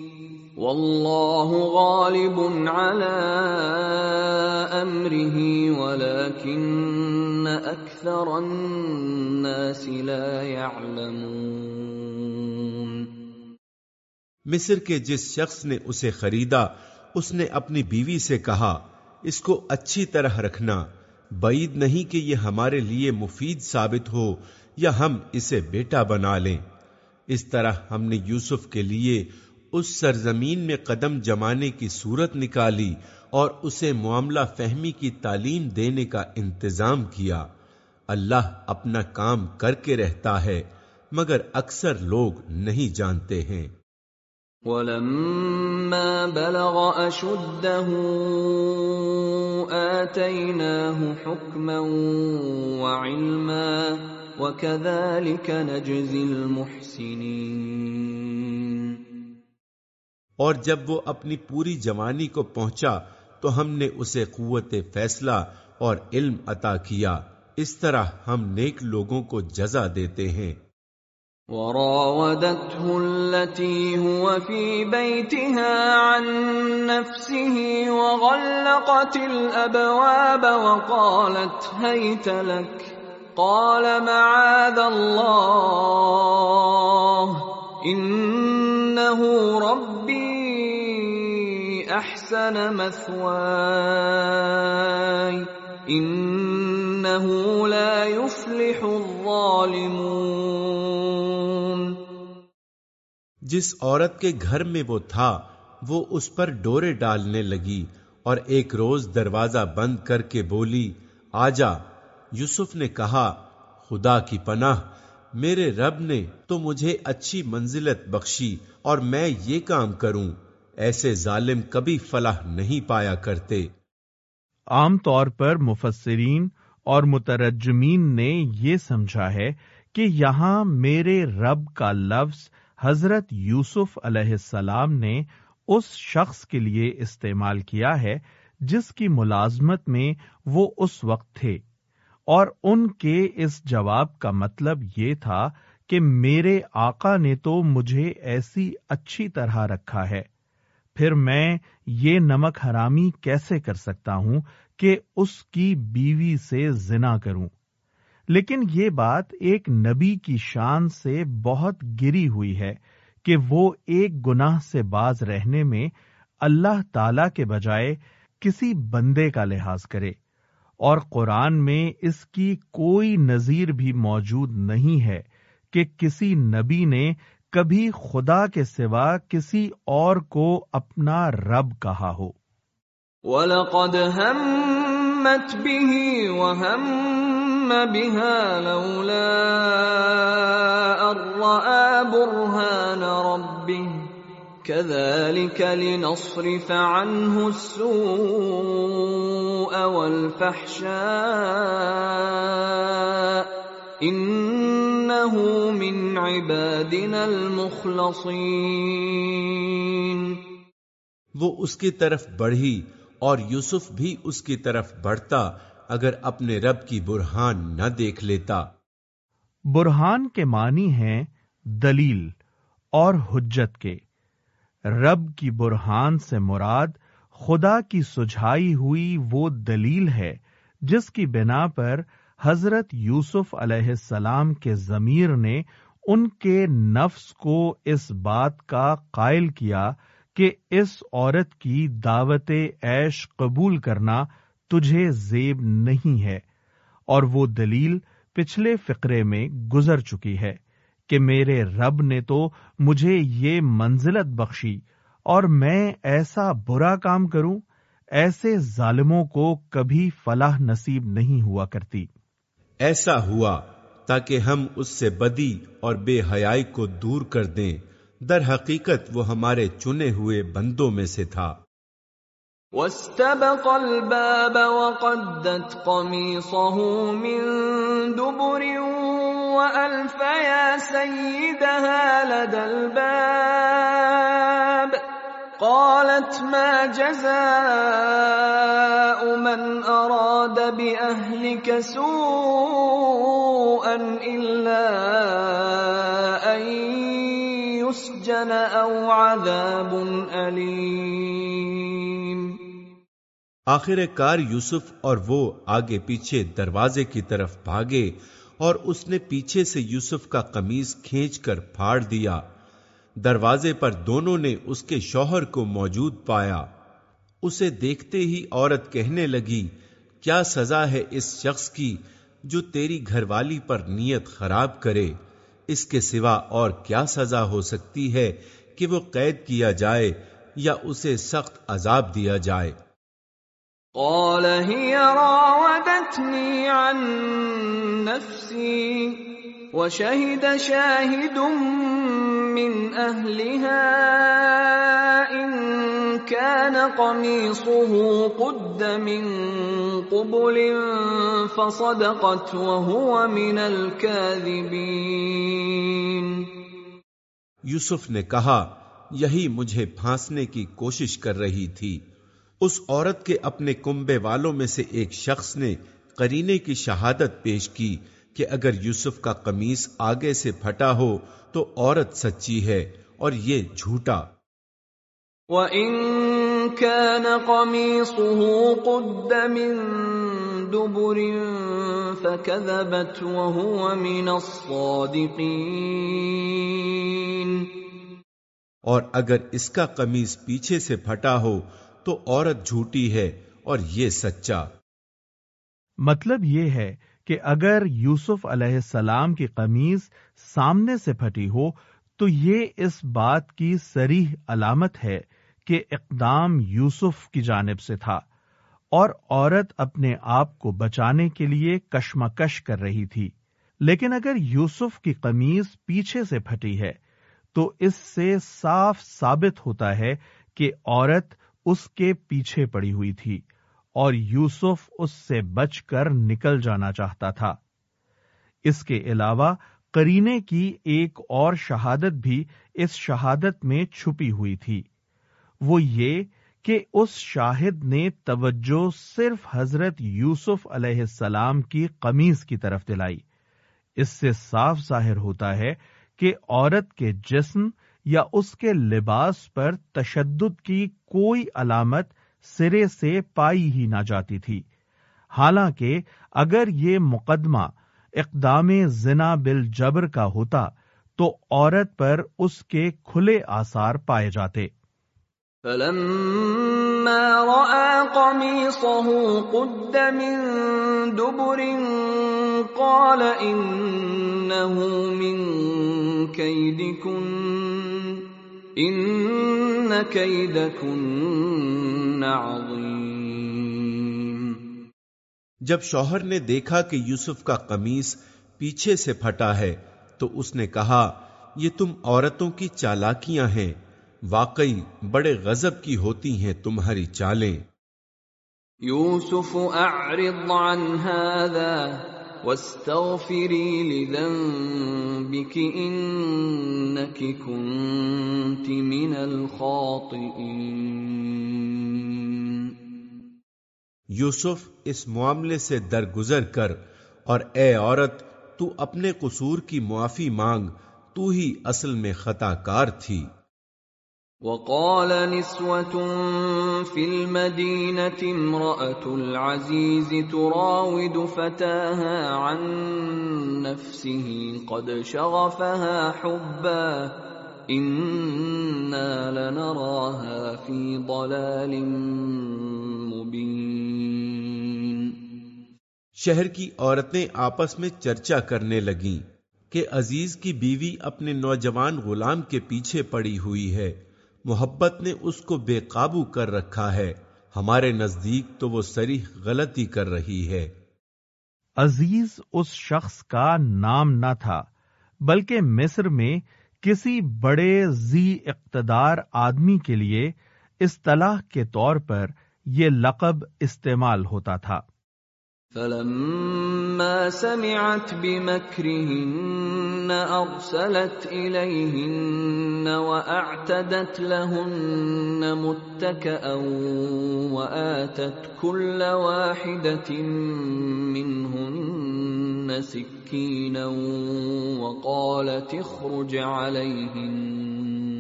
والله غالب على أمره ولكن أكثر الناس لا يعلمون۔ مصر کے جس شخص نے اسے خریدا اس نے اپنی بیوی سے کہا، اس کو اچھی طرح رکھنا۔ بعید نہیں کہ یہ ہمارے لیے مفید ثابت ہو یا ہم اسے بیٹا بنا لیں۔ اس طرح ہم نے یوسف کے لیے اس سرزمین میں قدم جمانے کی صورت نکالی اور اسے معاملہ فہمی کی تعلیم دینے کا انتظام کیا۔ اللہ اپنا کام کر کے رہتا ہے، مگر اکثر لوگ نہیں جانتے ہیں۔ ولما بلغ أشده آتيناه حكما وعلما وكذلك نجزي المحسنين. اور جب وہ اپنی پوری جوانی کو پہنچا تو ہم نے اسے قوت فیصلہ اور علم عطا کیا۔ اس طرح ہم نیک لوگوں کو جزا دیتے ہیں۔ وراودته التي هو في بيتها عن نفسه وغلقت الابواب وقالت هيت لك، قال معاذ الله انه ربي احسن مثواي انه لا يفلح الظالمون۔ جس عورت کے گھر میں وہ تھا وہ اس پر ڈورے ڈالنے لگی اور ایک روز دروازہ بند کر کے بولی آجا یوسف نے کہا خدا کی پناہ میرے رب نے تو مجھے اچھی منزلت بخشی اور میں یہ کام کروں۔ ایسے ظالم کبھی فلاح نہیں پایا کرتے۔ عام طور پر مفسرین اور مترجمین نے یہ سمجھا ہے کہ یہاں میرے رب کا لفظ حضرت یوسف علیہ السلام نے اس شخص کے لیے استعمال کیا ہے جس کی ملازمت میں وہ اس وقت تھے۔ اور ان کے اس جواب کا مطلب یہ تھا کہ میرے آقا نے تو مجھے ایسی اچھی طرح رکھا ہے۔ پھر میں یہ نمک حرامی کیسے کر سکتا ہوں کہ اس کی بیوی سے زنا کروں۔ لیکن یہ بات ایک نبی کی شان سے بہت گری ہوئی ہے کہ وہ ایک گناہ سے باز رہنے میں اللہ تعالی کے بجائے کسی بندے کا لحاظ کرے۔ اور قرآن میں اس کی کوئی نظیر بھی موجود نہیں ہے کہ کسی نبی نے کبھی خدا کے سوا کسی اور کو اپنا رب کہا ہو۔ وَلَقَدْ هَمَّتْ بِهِ وَهَمَّ بِهَا لَوْلَا أَن رَّأَىٰ بُرْهَانَ رَبِّهِ كَذَٰلِكَ لِنَصْرِفَ عَنْهُ السُّوءَ وَالْفَحْشَاءَ إِنَّهُ مِنْ عِبَادِنَا الْمُخْلَصِينَ وہ اس کی طرف بڑھی اور یوسف بھی اس کی طرف بڑھتا اگر اپنے رب کی برہان نہ دیکھ لیتا۔ برہان کے معنی ہیں دلیل اور حجت کے۔ رب کی برہان سے مراد خدا کی سجھائی ہوئی وہ دلیل ہے جس کی بنا پر حضرت یوسف علیہ السلام کے ضمیر نے ان کے نفس کو اس بات کا قائل کیا کہ اس عورت کی دعوت عیش قبول کرنا تجھے زیب نہیں ہے، اور وہ دلیل پچھلے فقرے میں گزر چکی ہے کہ میرے رب نے تو مجھے یہ منزلت بخشی اور میں ایسا برا کام کروں، ایسے ظالموں کو کبھی فلاح نصیب نہیں ہوا کرتی۔ ایسا ہوا تاکہ ہم اس سے بدی اور بے حیائی کو دور کر دیں۔ در حقیقت وہ ہمارے چنے ہوئے بندوں میں سے تھا۔ واستبق الباب وقدت قميصه من دبر وألف يا سيدها لدى الباب قالت ما جزاء من أراد بأهلك سوءا إلا أن يسجن أو عذاب أليم آخر کار یوسف اور وہ آگے پیچھے دروازے کی طرف بھاگے اور اس نے پیچھے سے یوسف کا قمیض کھینچ کر پھاڑ دیا۔ دروازے پر دونوں نے اس کے شوہر کو موجود پایا۔ اسے دیکھتے ہی عورت کہنے لگی، کیا سزا ہے اس شخص کی جو تیری گھر والی پر نیت خراب کرے؟ اس کے سوا اور کیا سزا ہو سکتی ہے کہ وہ قید کیا جائے یا اسے سخت عذاب دیا جائے؟ قال هي راودتني عن نفسي وشهد شاهد من أهلها إن كان قميصه قد من قبل فصدقت وهو من الكاذبين. یوسف نے کہا یہی مجھے پھانسنے کی کوشش کر رہی تھی۔ اس عورت کے اپنے کنبے والوں میں سے ایک شخص نے قرینے کی شہادت پیش کی کہ اگر یوسف کا قمیص آگے سے پھٹا ہو تو عورت سچی ہے اور یہ جھوٹا۔ وَإِن كَانَ قَمِيصُهُ قُدَّ مِن دُبُرٍ فَكَذَبَتْ وَهُوَ مِنَ الصَّادِقِينَ. اور اگر اس کا قمیص پیچھے سے پھٹا ہو تو عورت جھوٹی ہے اور یہ سچا۔ مطلب یہ ہے کہ اگر یوسف علیہ السلام کی قمیض سامنے سے پھٹی ہو تو یہ اس بات کی سریح علامت ہے کہ اقدام یوسف کی جانب سے تھا اور عورت اپنے آپ کو بچانے کے لیے کشمکش کر رہی تھی۔ لیکن اگر یوسف کی قمیض پیچھے سے پھٹی ہے، تو اس سے صاف ثابت ہوتا ہے کہ عورت اس کے پیچھے پڑی ہوئی تھی اور یوسف اس سے بچ کر نکل جانا چاہتا تھا۔ اس کے علاوہ کرینے کی ایک اور شہادت بھی اس شہادت میں چھپی ہوئی تھی۔ وہ یہ کہ اس شاہد نے توجہ صرف حضرت یوسف علیہ السلام کی قمیض کی طرف دلائی۔ اس سے صاف ظاہر ہوتا ہے کہ عورت کے جسم یا اس کے لباس پر تشدد کی کوئی علامت سرے سے پائی ہی نہ جاتی تھی۔ حالانکہ اگر یہ مقدمہ اقدام زنا بل جبر کا ہوتا تو عورت پر اس کے کھلے آثار پائے جاتے۔ فَلَمَّا رَأَى قَمِيصَهُ قُدَّ مِن دُبُرٍ قَالَ إِنَّهُ مِن كَيْدِكُنَّ، إِنَّ كَيْدَكُنَّ عَظِيمٌ. جب شوہر نے دیکھا کہ یوسف کا قمیص پیچھے سے پھٹا ہے تو اس نے کہا، یہ تم عورتوں کی چالاکیاں ہیں۔ واقعی بڑے غضب کی ہوتی ہیں تمہاری چالیں۔ یوسف اعرض عن هذا واستغفری لذنبك انك كنت من الخاطئین۔ یوسف اس معاملے سے درگزر کر اور اے عورت تو اپنے قصور کی معافی مانگ تو ہی اصل میں خطا کار تھی۔ وقال نسوة في المدينة امرأة العزيز تراود فتاها عن نفسه قد شغفها حبا إنا لنراها في ضلال مبين شہر کی عورتیں آپس میں چرچا کرنے لگیں کہ عزیز کی بیوی اپنے نوجوان غلام کے پیچھے پڑی ہوئی ہے۔ محبت نے اس کو بے قابو کر رکھا ہے۔ ہمارے نزدیک تو وہ سریح غلطی کر رہی ہے۔ عزیز، اس شخص کا نام نہ تھا، بلکہ مصر میں کسی بڑے زی اقتدار آدمی کے لیے اصطلاح کے طور پر یہ لقب استعمال ہوتا تھا۔ فلما سمعت بمكرهن ارسلت اليهن واعتدت لهن متكئا واتت كل واحده منهن سكينا وقالت اخرج عليهن.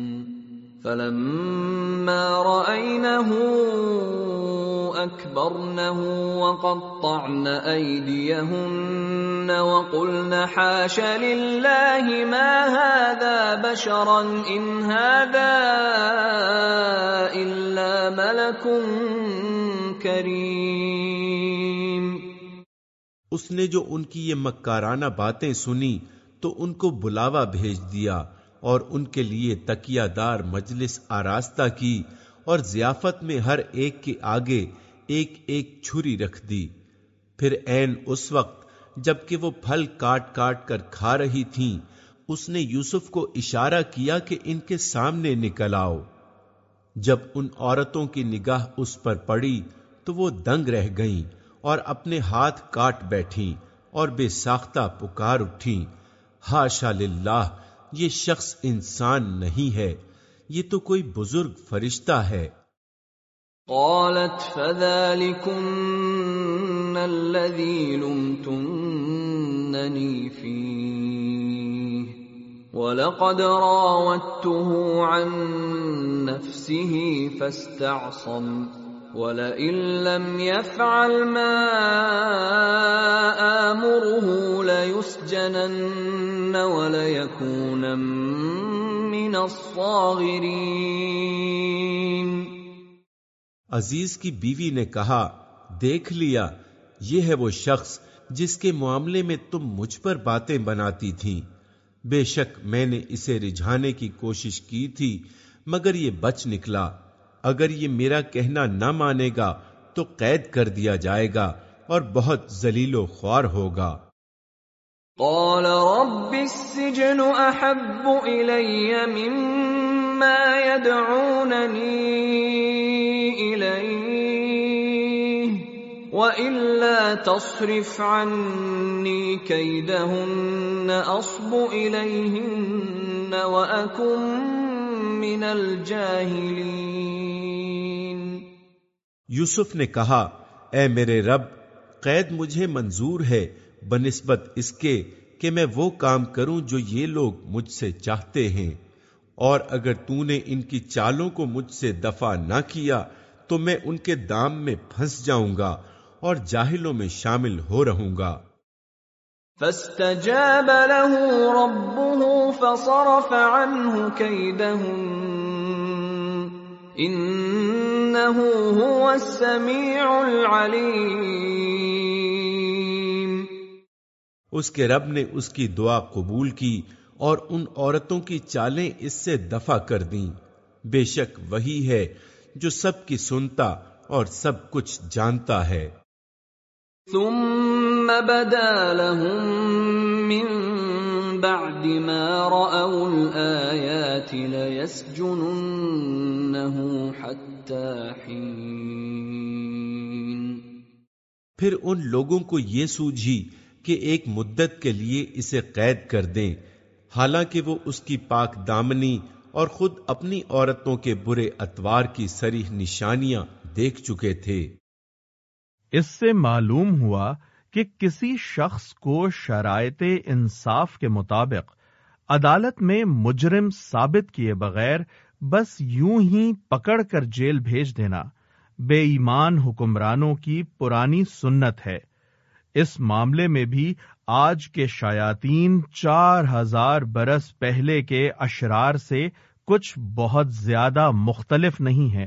فلما رأينه أكبرنه وقطعن أيديهن وقلن حاش لله ما هذا بشرا إن هذا إلا ملك كريم اس نے جو ان کی یہ مکارانہ باتیں سنی تو ان کو بلاوا بھیج دیا۔ اور ان کے لیے تکیہ دار مجلس آراستہ کی اور ضیافت میں ہر ایک کے آگے ایک ایک چھری رکھ دی۔ پھر این اس وقت جبکہ وہ پھل کاٹ کاٹ کر کھا رہی تھیں، اس نے یوسف کو اشارہ کیا کہ ان کے سامنے نکل آؤ۔ جب ان عورتوں کی نگاہ اس پر پڑی تو وہ دنگ رہ گئیں اور اپنے ہاتھ کاٹ بیٹھیں اور بے ساختہ پکار اٹھیں۔ ہاشا للہ! یہ شخص انسان نہیں ہے، یہ تو کوئی بزرگ فرشتہ ہے۔ قالت فذلكن الذي لمتنني فيه، وَلَقَدْ رَاوَدتُّهُ عَن نَّفْسِهِ فَاسْتَعْصَمَ وَلَئِن لَّمْ يَفْعَلْ مَا آمُرُهُ لَيُسْجَنَنَّ وَلَيَكُونًا مِّنَ الصَّاغِرِينَ عزیز کی بیوی نے کہا، دیکھ لیا، یہ ہے وہ شخص جس کے معاملے میں تم مجھ پر باتیں بناتی تھیں۔ بے شک میں نے اسے رجھانے کی کوشش کی تھی، مگر یہ بچ نکلا۔ اگر یہ میرا کہنا نہ مانے گا تو قید کر دیا جائے گا اور بہت ذلیل و خوار ہوگا۔ قال رب السجن احب الي مما يدعونني اليه والا تصرف عني كيدهن اصب اليهن واكن من الجاهلين یوسف نے کہا، اے میرے رب، قید مجھے منظور ہے بنسبت اس کے کہ میں وہ کام کروں جو یہ لوگ مجھ سے چاہتے ہیں۔ اور اگر تو نے ان کی چالوں کو مجھ سے دفع نہ کیا، تو میں ان کے دام میں پھنس جاؤں گا اور جاہلوں میں شامل ہو رہوں گا۔ فاستجاب له ربه فصرف عنه كيدهن. انه هو السميع العليم. اس کے رب نے اس کی دعا قبول کی اور ان عورتوں کی چالیں اس سے دفع کر دیں۔ بے شک وہی ہے جو سب کی سنتا اور سب کچھ جانتا ہے۔ ثم بدا لهم من بعد ما رأوا الآيات ليسجننه حتى حين۔ پھر ان لوگوں کو یہ سوجھی کہ ایک مدت کے لیے اسے قید کر دیں۔ حالانکہ وہ اس کی پاک دامنی اور خود اپنی عورتوں کے برے اتوار کی سریح نشانیاں دیکھ چکے تھے۔ اس سے معلوم ہوا کہ کسی شخص کو شرائط انصاف کے مطابق عدالت میں مجرم ثابت کیے بغیر بس یوں ہی پکڑ کر جیل بھیج دینا بے ایمان حکمرانوں کی پرانی سنت ہے۔ اس معاملے میں بھی آج کے شایاتین چار ہزار برس پہلے کے اشرار سے کچھ بہت زیادہ مختلف نہیں ہیں۔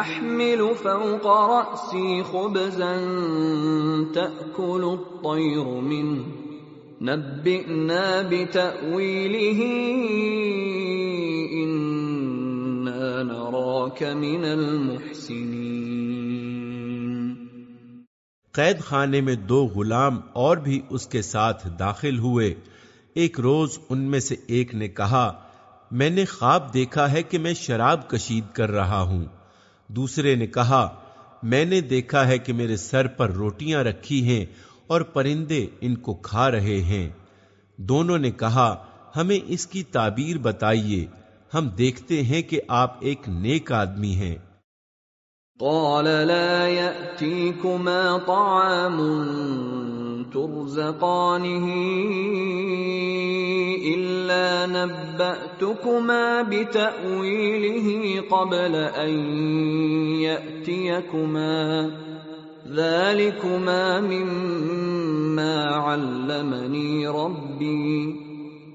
احمل فوق راسي خبزا تاكل الطير منه. نبئنا بتاويله انا نراك من المحسنين. قید خانے میں دو غلام اور بھی اس کے ساتھ داخل ہوئے۔ ایک روز ان میں سے ایک نے کہا، میں نے خواب دیکھا ہے کہ میں شراب کشید کر رہا ہوں۔ دوسرے نے کہا، میں نے دیکھا ہے کہ میرے سر پر روٹیاں رکھی ہیں اور پرندے ان کو کھا رہے ہیں۔ دونوں نے کہا، ہمیں اس کی تعبیر بتائیے۔ ہم دیکھتے ہیں کہ آپ ایک نیک آدمی ہیں۔ قال لا يأتيكما طعام ترزقانه إلا نبأتكما بتأويله قبل أن يأتيكما ذلكما مما علمني ربي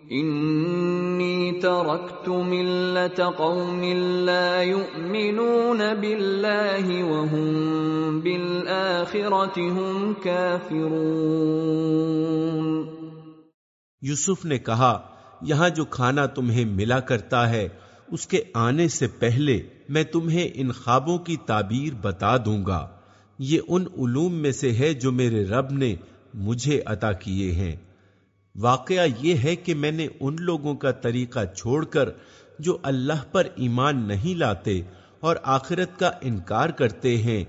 انی ترکت ملت قوم لا يؤمنون باللہ وهم بالآخرة هم کافرون یوسف نے کہا، یہاں جو کھانا تمہیں ملا کرتا ہے، اس کے آنے سے پہلے میں تمہیں ان خوابوں کی تعبیر بتا دوں گا۔ یہ ان علوم میں سے ہے جو میرے رب نے مجھے عطا کیے ہیں۔ واقعہ یہ ہے کہ میں نے ان لوگوں کا طریقہ چھوڑ کر جو اللہ پر ایمان نہیں لاتے اور آخرت کا انکار کرتے ہیں۔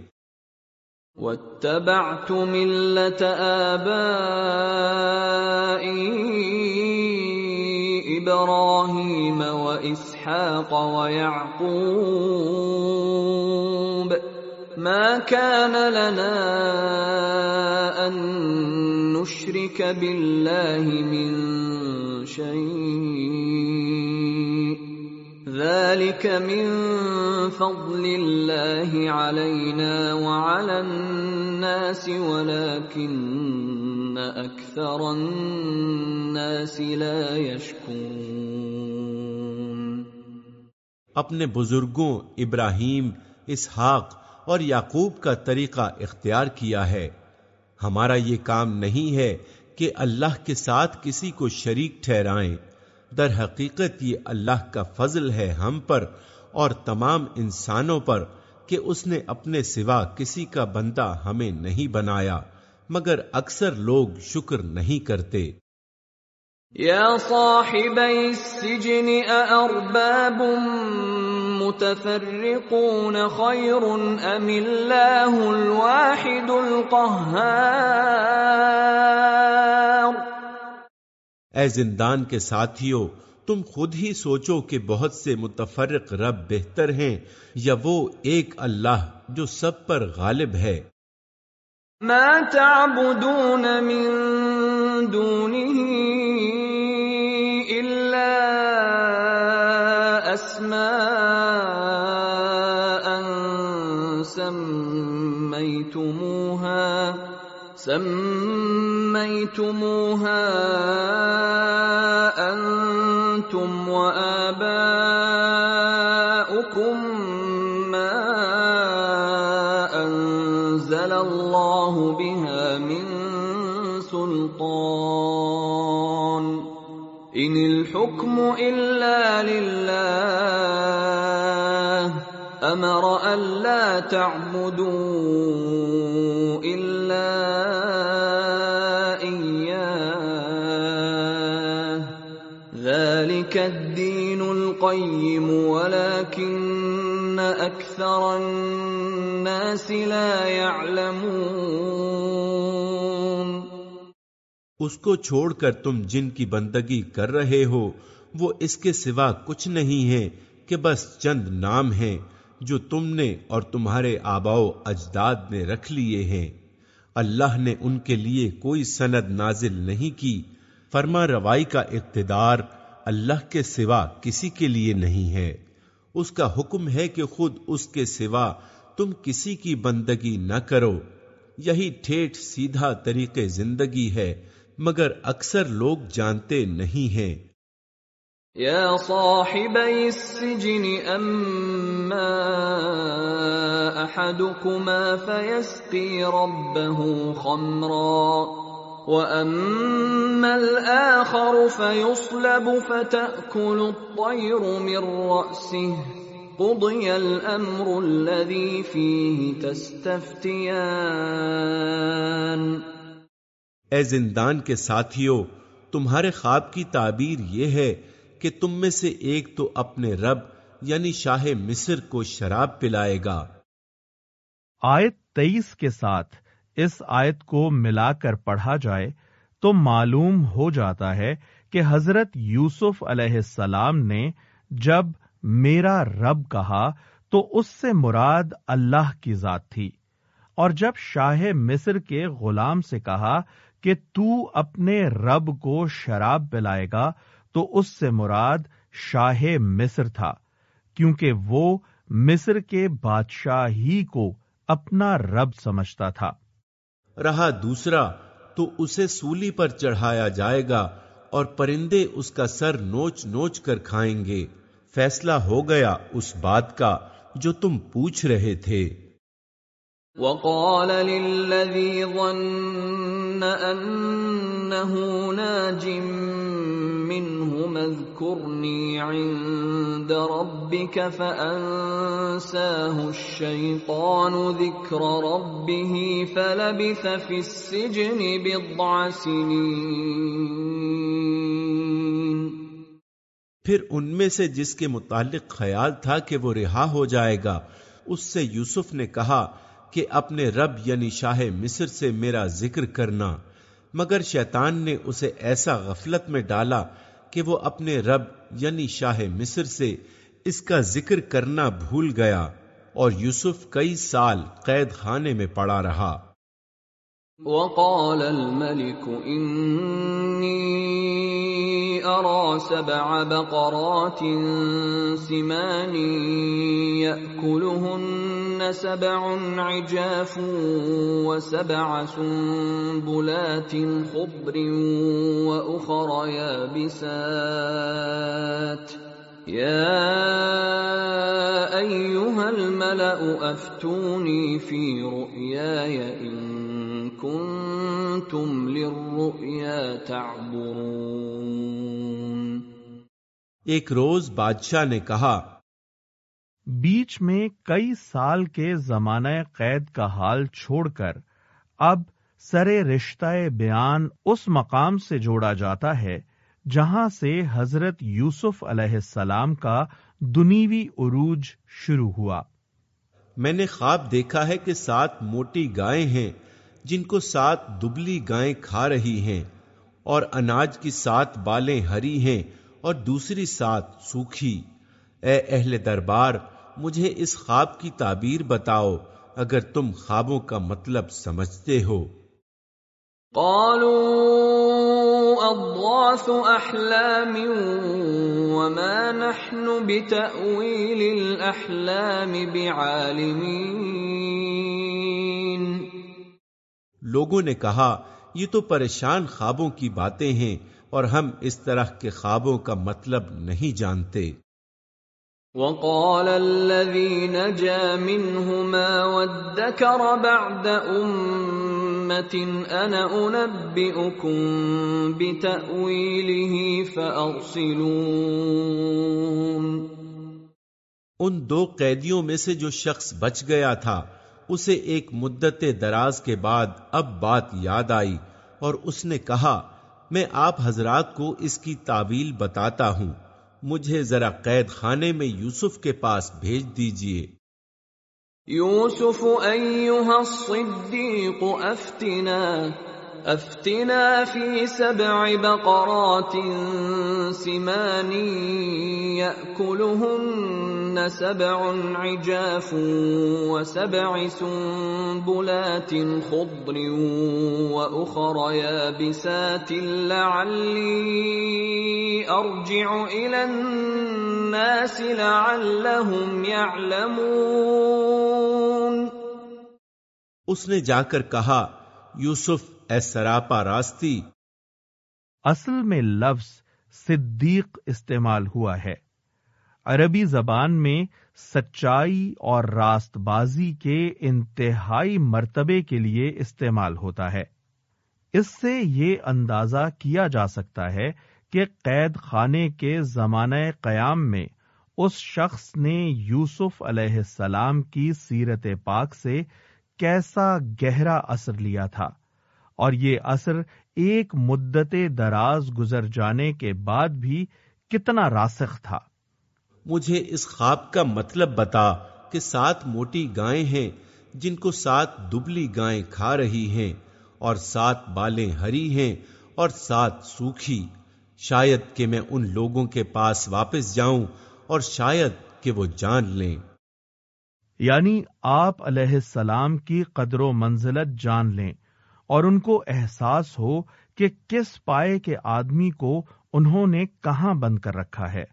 واتبعت ملة آبائي إبراهيم وإسحاق ويعقوب ما كان لنا أن نشرك بالله من شيء ذلك من فضل الله علينا وعلى الناس ولكن أكثر الناس لا يشكون اپنے بزرگوں ابراہیم، اسحاق اور یعقوب کا طریقہ اختیار کیا ہے۔ ہمارا یہ کام نہیں ہے کہ اللہ کے ساتھ کسی کو شریک ٹھہرائیں۔ در حقیقت یہ اللہ کا فضل ہے ہم پر اور تمام انسانوں پر کہ اس نے اپنے سوا کسی کا بندہ ہمیں نہیں بنایا، مگر اکثر لوگ شکر نہیں کرتے۔ يا صاحبي السجن متفرقون خير أم الله الواحد القهار؟ اے زندان کے ساتھیوں تم خود ہی سوچو کہ بہت سے متفرق رب بہتر ہیں یا وہ ایک اللہ جو سب پر غالب ہے۔ ما تعبدون من دونه سميتموها سميتموها أنتم وآباؤكم ما أنزل الله بها من سلطان. إن الحكم إلا لله أمر ألا تعبدوا إلا إياه ذلك الدين القيم ولكن أكثر الناس لا يعلمون اس کو چھوڑ کر تم جن کی بندگی کر رہے ہو، وہ اس کے سوا کچھ نہیں ہے کہ بس چند نام ہیں۔ جو تم نے اور تمہارے آباؤ اجداد نے رکھ لیے ہیں۔ اللہ نے ان کے لیے کوئی سند نازل نہیں کی۔ فرما روائی کا اقتدار اللہ کے سوا کسی کے لیے نہیں ہے۔ اس کا حکم ہے کہ خود اس کے سوا تم کسی کی بندگی نہ کرو۔ یہی ٹھیٹھ سیدھا طریقے زندگی ہے، مگر اکثر لوگ جانتے نہیں ہیں۔ يا صاحبي السجن أما أحدكما فيسقي ربه خمرا وأما الآخر فيصلب فتأكل الطير من رأسه قضي الأمر الذي فيه تستفتيان اے زندان کے ساتھیوں تمہارے خواب کی تعبیر یہ ہے کہ تم میں سے ایک تو اپنے رب یعنی شاہ مصر کو شراب پلائے گا۔ آیت تیئیس کے ساتھ اس آیت کو ملا کر پڑھا جائے تو معلوم ہو جاتا ہے کہ حضرت یوسف علیہ السلام نے جب میرا رب کہا تو اس سے مراد اللہ کی ذات تھی۔ اور جب شاہ مصر کے غلام سے کہا کہ تو اپنے رب کو شراب پلائے گا تو اس سے مراد شاہ مصر تھا، کیونکہ وہ مصر کے بادشاہ ہی کو اپنا رب سمجھتا تھا۔ رہا دوسرا، تو اسے سولی پر چڑھایا جائے گا اور پرندے اس کا سر نوچ نوچ کر کھائیں گے۔ فیصلہ ہو گیا اس بات کا جو تم پوچھ رہے تھے۔ وقال للذي ظن أنه ناج منه اذكرني عند ربك فأنساه الشيطان ذكر ربه فلبث في السجن بضع سنين. پھر ان میں سے جس کے متعلق خیال تھا کہ وہ رہا ہو جائے گا، اس سے یوسف نے کہا کہ اپنے رب یعنی شاہ مصر سے میرا ذکر کرنا، مگر شیطان نے اسے ایسا غفلت میں ڈالا کہ وہ اپنے رب یعنی شاہ مصر سے اس کا ذکر کرنا بھول گیا اور یوسف کئی سال قید خانے میں پڑا رہا۔ وقال الملك أرى سبع بقرات سمان يأكلهن سبع عجاف وسبع سنبلات خضر وأخر يابسات يا أيها الملأ، أفتوني في رؤياي إن تعبرون ایک روز بادشاہ نے کہا، بیچ میں کئی سال کے زمانہ قید کا حال چھوڑ کر، اب سرے رشتہ بیان اس مقام سے جوڑا جاتا ہے جہاں سے حضرت یوسف علیہ السلام کا دنیوی عروج شروع ہوا۔ میں نے خواب دیکھا ہے کہ سات موٹی گائیں ہیں جن کو سات دبلی گائیں کھا رہی ہیں اور اناج کی سات بالیں ہری ہیں اور دوسری سات سوکھی۔ اے اہل دربار مجھے اس خواب کی تعبیر بتاؤ اگر تم خوابوں کا مطلب سمجھتے ہو۔ قالوا احلام وما نحن بتأويل الاحلام بعالمين. لوگوں نے کہا یہ تو پریشان خوابوں کی باتیں ہیں اور ہم اس طرح کے خوابوں کا مطلب نہیں جانتے۔ وقال الذي نجا منهما وادكر بعد امه انا انبئكم بتاويله فارسلون ان دو قیدیوں میں سے جو شخص بچ گیا تھا، اسے ایک مدت دراز کے بعد اب بات یاد آئی اور اس نے کہا، میں آپ حضرات کو اس کی تعویل بتاتا ہوں، مجھے ذرا قید خانے میں یوسف کے پاس بھیج دیجیے۔ یوسف ایوہ الصدیق افتنا افتنا فی سبع بقرات سمان یأکلہن سبع عجاف وسبع سنبلات خضر وأخر يابسات لعلی ارجع الى الناس لعلهم يعلمون اس نے جا کر کہا، یوسف اے سراپا راستی۔ اصل میں لفظ صدیق استعمال ہوا ہے۔ عربی زبان میں سچائی اور راست بازی کے انتہائی مرتبے کے لیے استعمال ہوتا ہے۔ اس سے یہ اندازہ کیا جا سکتا ہے کہ قید خانے کے زمانہ قیام میں اس شخص نے یوسف علیہ السلام کی سیرت پاک سے کیسا گہرا اثر لیا تھا۔ اور یہ اثر ایک مدت دراز گزر جانے کے بعد بھی کتنا راسخ تھا۔ مجھے اس خواب کا مطلب بتا کہ سات موٹی گائیں ہیں جن کو سات دبلی گائیں کھا رہی ہیں اور سات بالیں ہری ہیں اور سات سوکھی۔ شاید کہ میں ان لوگوں کے پاس واپس جاؤں اور شاید کہ وہ جان لیں۔ یعنی آپ علیہ السلام کی قدر و منزلت جان لیں۔ اور ان کو احساس ہو کہ کس پائے کے آدمی کو انہوں نے کہاں بند کر رکھا ہے۔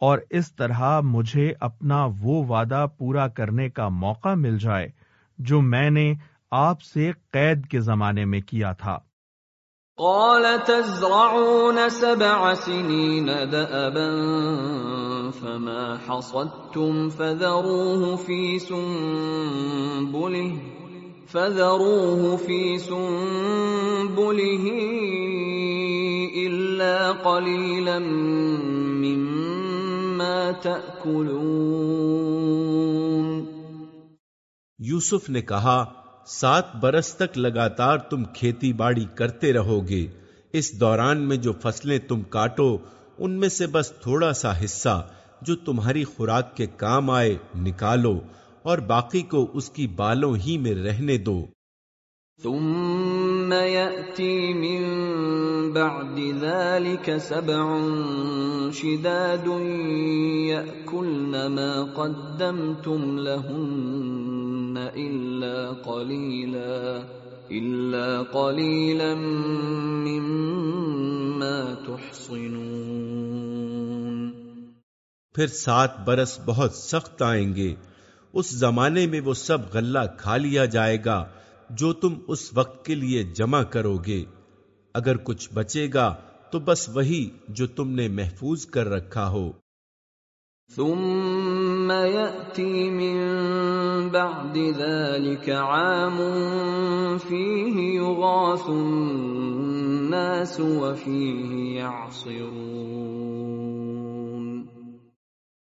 اور اس طرح مجھے اپنا وہ وعدہ پورا کرنے کا موقع مل جائے جو میں نے آپ سے قید کے زمانے میں کیا تھا۔ قال تزرعون سبع سنين دأبا فما حصدتم فذروه في سنبله فذروه في سنبله إلا قليلا مما تأكلون. یوسف نے کہا، سات برس تک لگاتار تم کھیتی باڑی کرتے رہو گے۔ اس دوران میں جو فصلیں تم کاٹو، ان میں سے بس تھوڑا سا حصہ جو تمہاری خوراک کے کام آئے نکالو۔ اور باقی کو اس کی بالوں ہی میں رہنے دو۔ ثم يأتي من بعد ذلك سبع شداد يأكلن ما قدمتم لهن إلا قليلا إلا قليلا مما تحصنون۔ پھر سات برس بہت سخت آئیں گے۔ اس زمانے میں وہ سب غلہ کھا لیا جائے گا جو تم اس وقت کے لیے جمع کرو گے۔ اگر کچھ بچے گا تو بس وہی جو تم نے محفوظ کر رکھا ہو۔ ثم يأتي من بعد ذلك عام فيه يغاث الناس وفيه يعصرون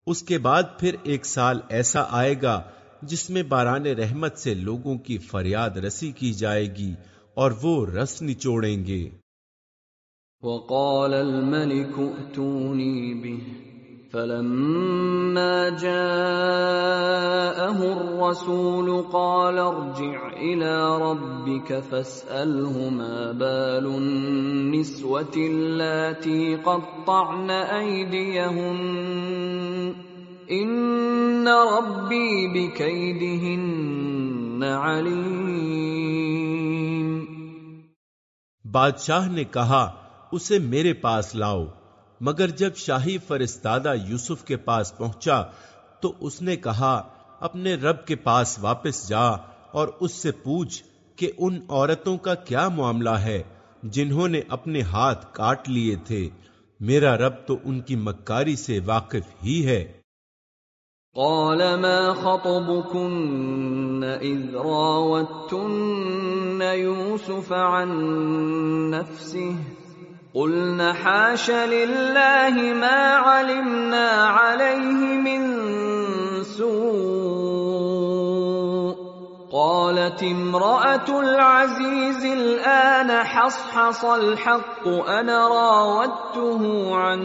اس کے بعد پھر ایک سال ایسا آئے گا جس میں باران رحمت سے لوگوں کی فریاد رسی کی جائے گی اور وہ رس نچوڑیں گے۔ وقال الملك ائتوني به۔ فلما جاءه الرسول قال ارجع إلى ربك فاسأله ما بال النسوة اللاتي قطعن أيديهن. إن ربي بكيدهن عليم. بادشاہ نے کہا، اسے میرے پاس لاؤ۔ مگر جب شاہی فرستادہ یوسف کے پاس پہنچا تو اس نے کہا، اپنے رب کے پاس واپس جا اور اس سے پوچھ کہ ان عورتوں کا کیا معاملہ ہے جنہوں نے اپنے ہاتھ کاٹ لیے تھے۔ میرا رب تو ان کی مکاری سے واقف ہی ہے۔ قال، ما خطبكن إذ راوتن يوسف عن نفسه؟ قلن حاش لله ما علمنا عليه من سوء. قالت امرأة العزيز الآن حصحص الحق، أنا راودته عن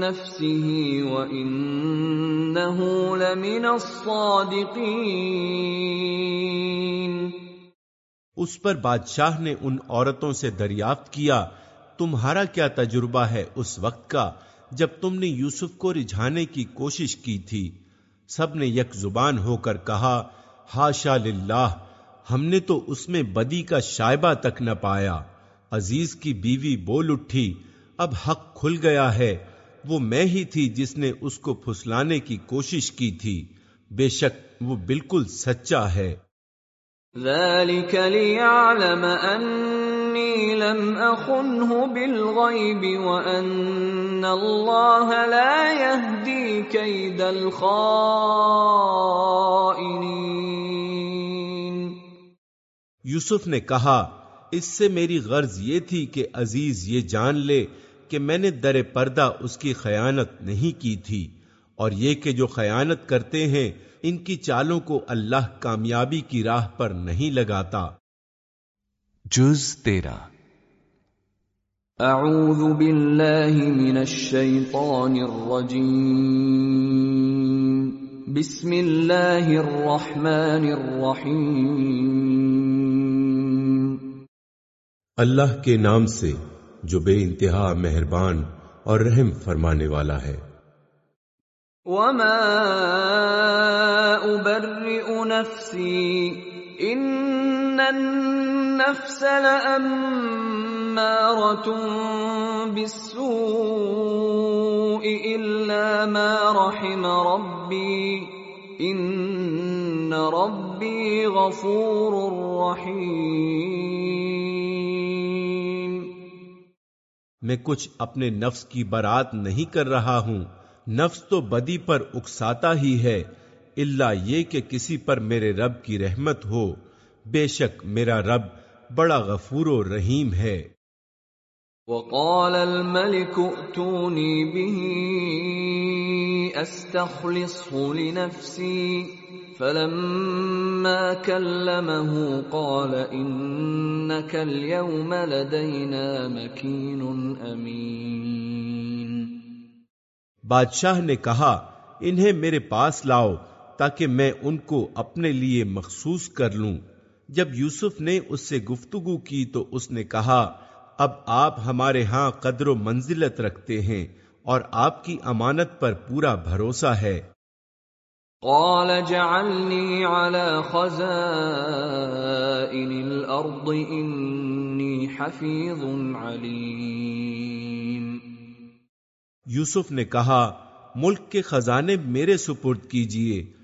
نفسه وإنه لمن الصادقين. اس پر بادشاہ نے ان عورتوں سے دریافت کیا تمہارا کیا تجربہ ہے اس وقت کا جب تم نے یوسف کو رجھانے کی کوشش کی تھی؟ سب نے یک زبان ہو کر کہا ہاشا للہ، ہم نے تو اس میں بدی کا شائبہ تک نہ پایا۔ عزیز کی بیوی بول اٹھی، اب حق کھل گیا ہے، وہ میں ہی تھی جس نے اس کو پھسلانے کی کوشش کی تھی۔ بے شک وہ بالکل سچا ہے۔ ذلك ليعلم أني لم أخنه بالغيب وأن الله لا يهدي كيد الخائنين۔ یوسف نے کہا، اس سے میری غرض یہ تھی کہ عزیز یہ جان لے کہ میں نے در پردہ اس کی خیانت نہیں کی تھی، اور یہ کہ جو خیانت کرتے ہیں، ان کی چالوں کو اللہ کامیابی کی راہ پر نہیں لگاتا۔ جز تیرہ۔ أعوذ بالله من الشيطان الرجيم بسم الله الرحمن الرحيم اللہ کے نام سے جو بے انتہا مہربان اور رحم فرمانے والا ہے۔ وما أبرئ نفسي۔ إن النفس لأمارة بالسوء إلا ما رحم ربي إن ربي غفور رحيم میں کچھ اپنے نفس کی برات نہیں کر رہا ہوں۔ نفس تو بدی پر اکساتا ہی ہے۔ اللہ یہ کہ کسی پر میرے رب کی رحمت ہو بے شک میرا رب بڑا غفور و رحیم ہے۔ وقال الملك ائتوني به استخلصه لنفسي فلما كلمه قال انك اليوم لدينا مكين امين بادشاہ نے کہا انہیں میرے پاس لاؤ۔ تاکہ میں ان کو اپنے لیے مخصوص کر لوں۔ جب یوسف نے اس سے گفتگو کی تو اس نے کہا اب آپ ہمارے ہاں قدر و منزلت رکھتے ہیں اور آپ کی امانت پر پورا بھروسہ ہے۔ قال جعلني على خزائن الارض انی حفیظ علیم۔ یوسف نے کہا ملک کے خزانے میرے سپرد کیجیے۔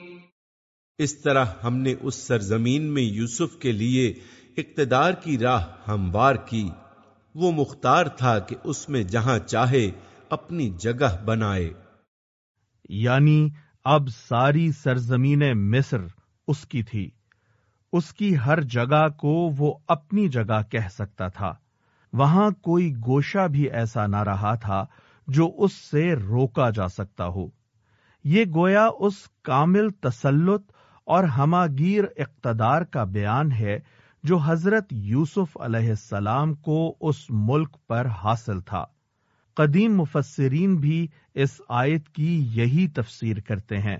اس طرح ہم نے اس سرزمین میں یوسف کے لیے اقتدار کی راہ ہموار کی۔ وہ مختار تھا کہ اس میں جہاں چاہے اپنی جگہ بنائے۔ یعنی اب ساری سرزمین مصر اس کی تھی۔ اس کی ہر جگہ کو وہ اپنی جگہ کہہ سکتا تھا۔ وہاں کوئی گوشہ بھی ایسا نہ رہا تھا جو اس سے روکا جا سکتا ہو۔ یہ گویا اس کامل تسلط اور ہماگیر اقتدار کا بیان ہے جو حضرت یوسف علیہ السلام کو اس ملک پر حاصل تھا۔ قدیم مفسرین بھی اس آیت کی یہی تفسیر کرتے ہیں۔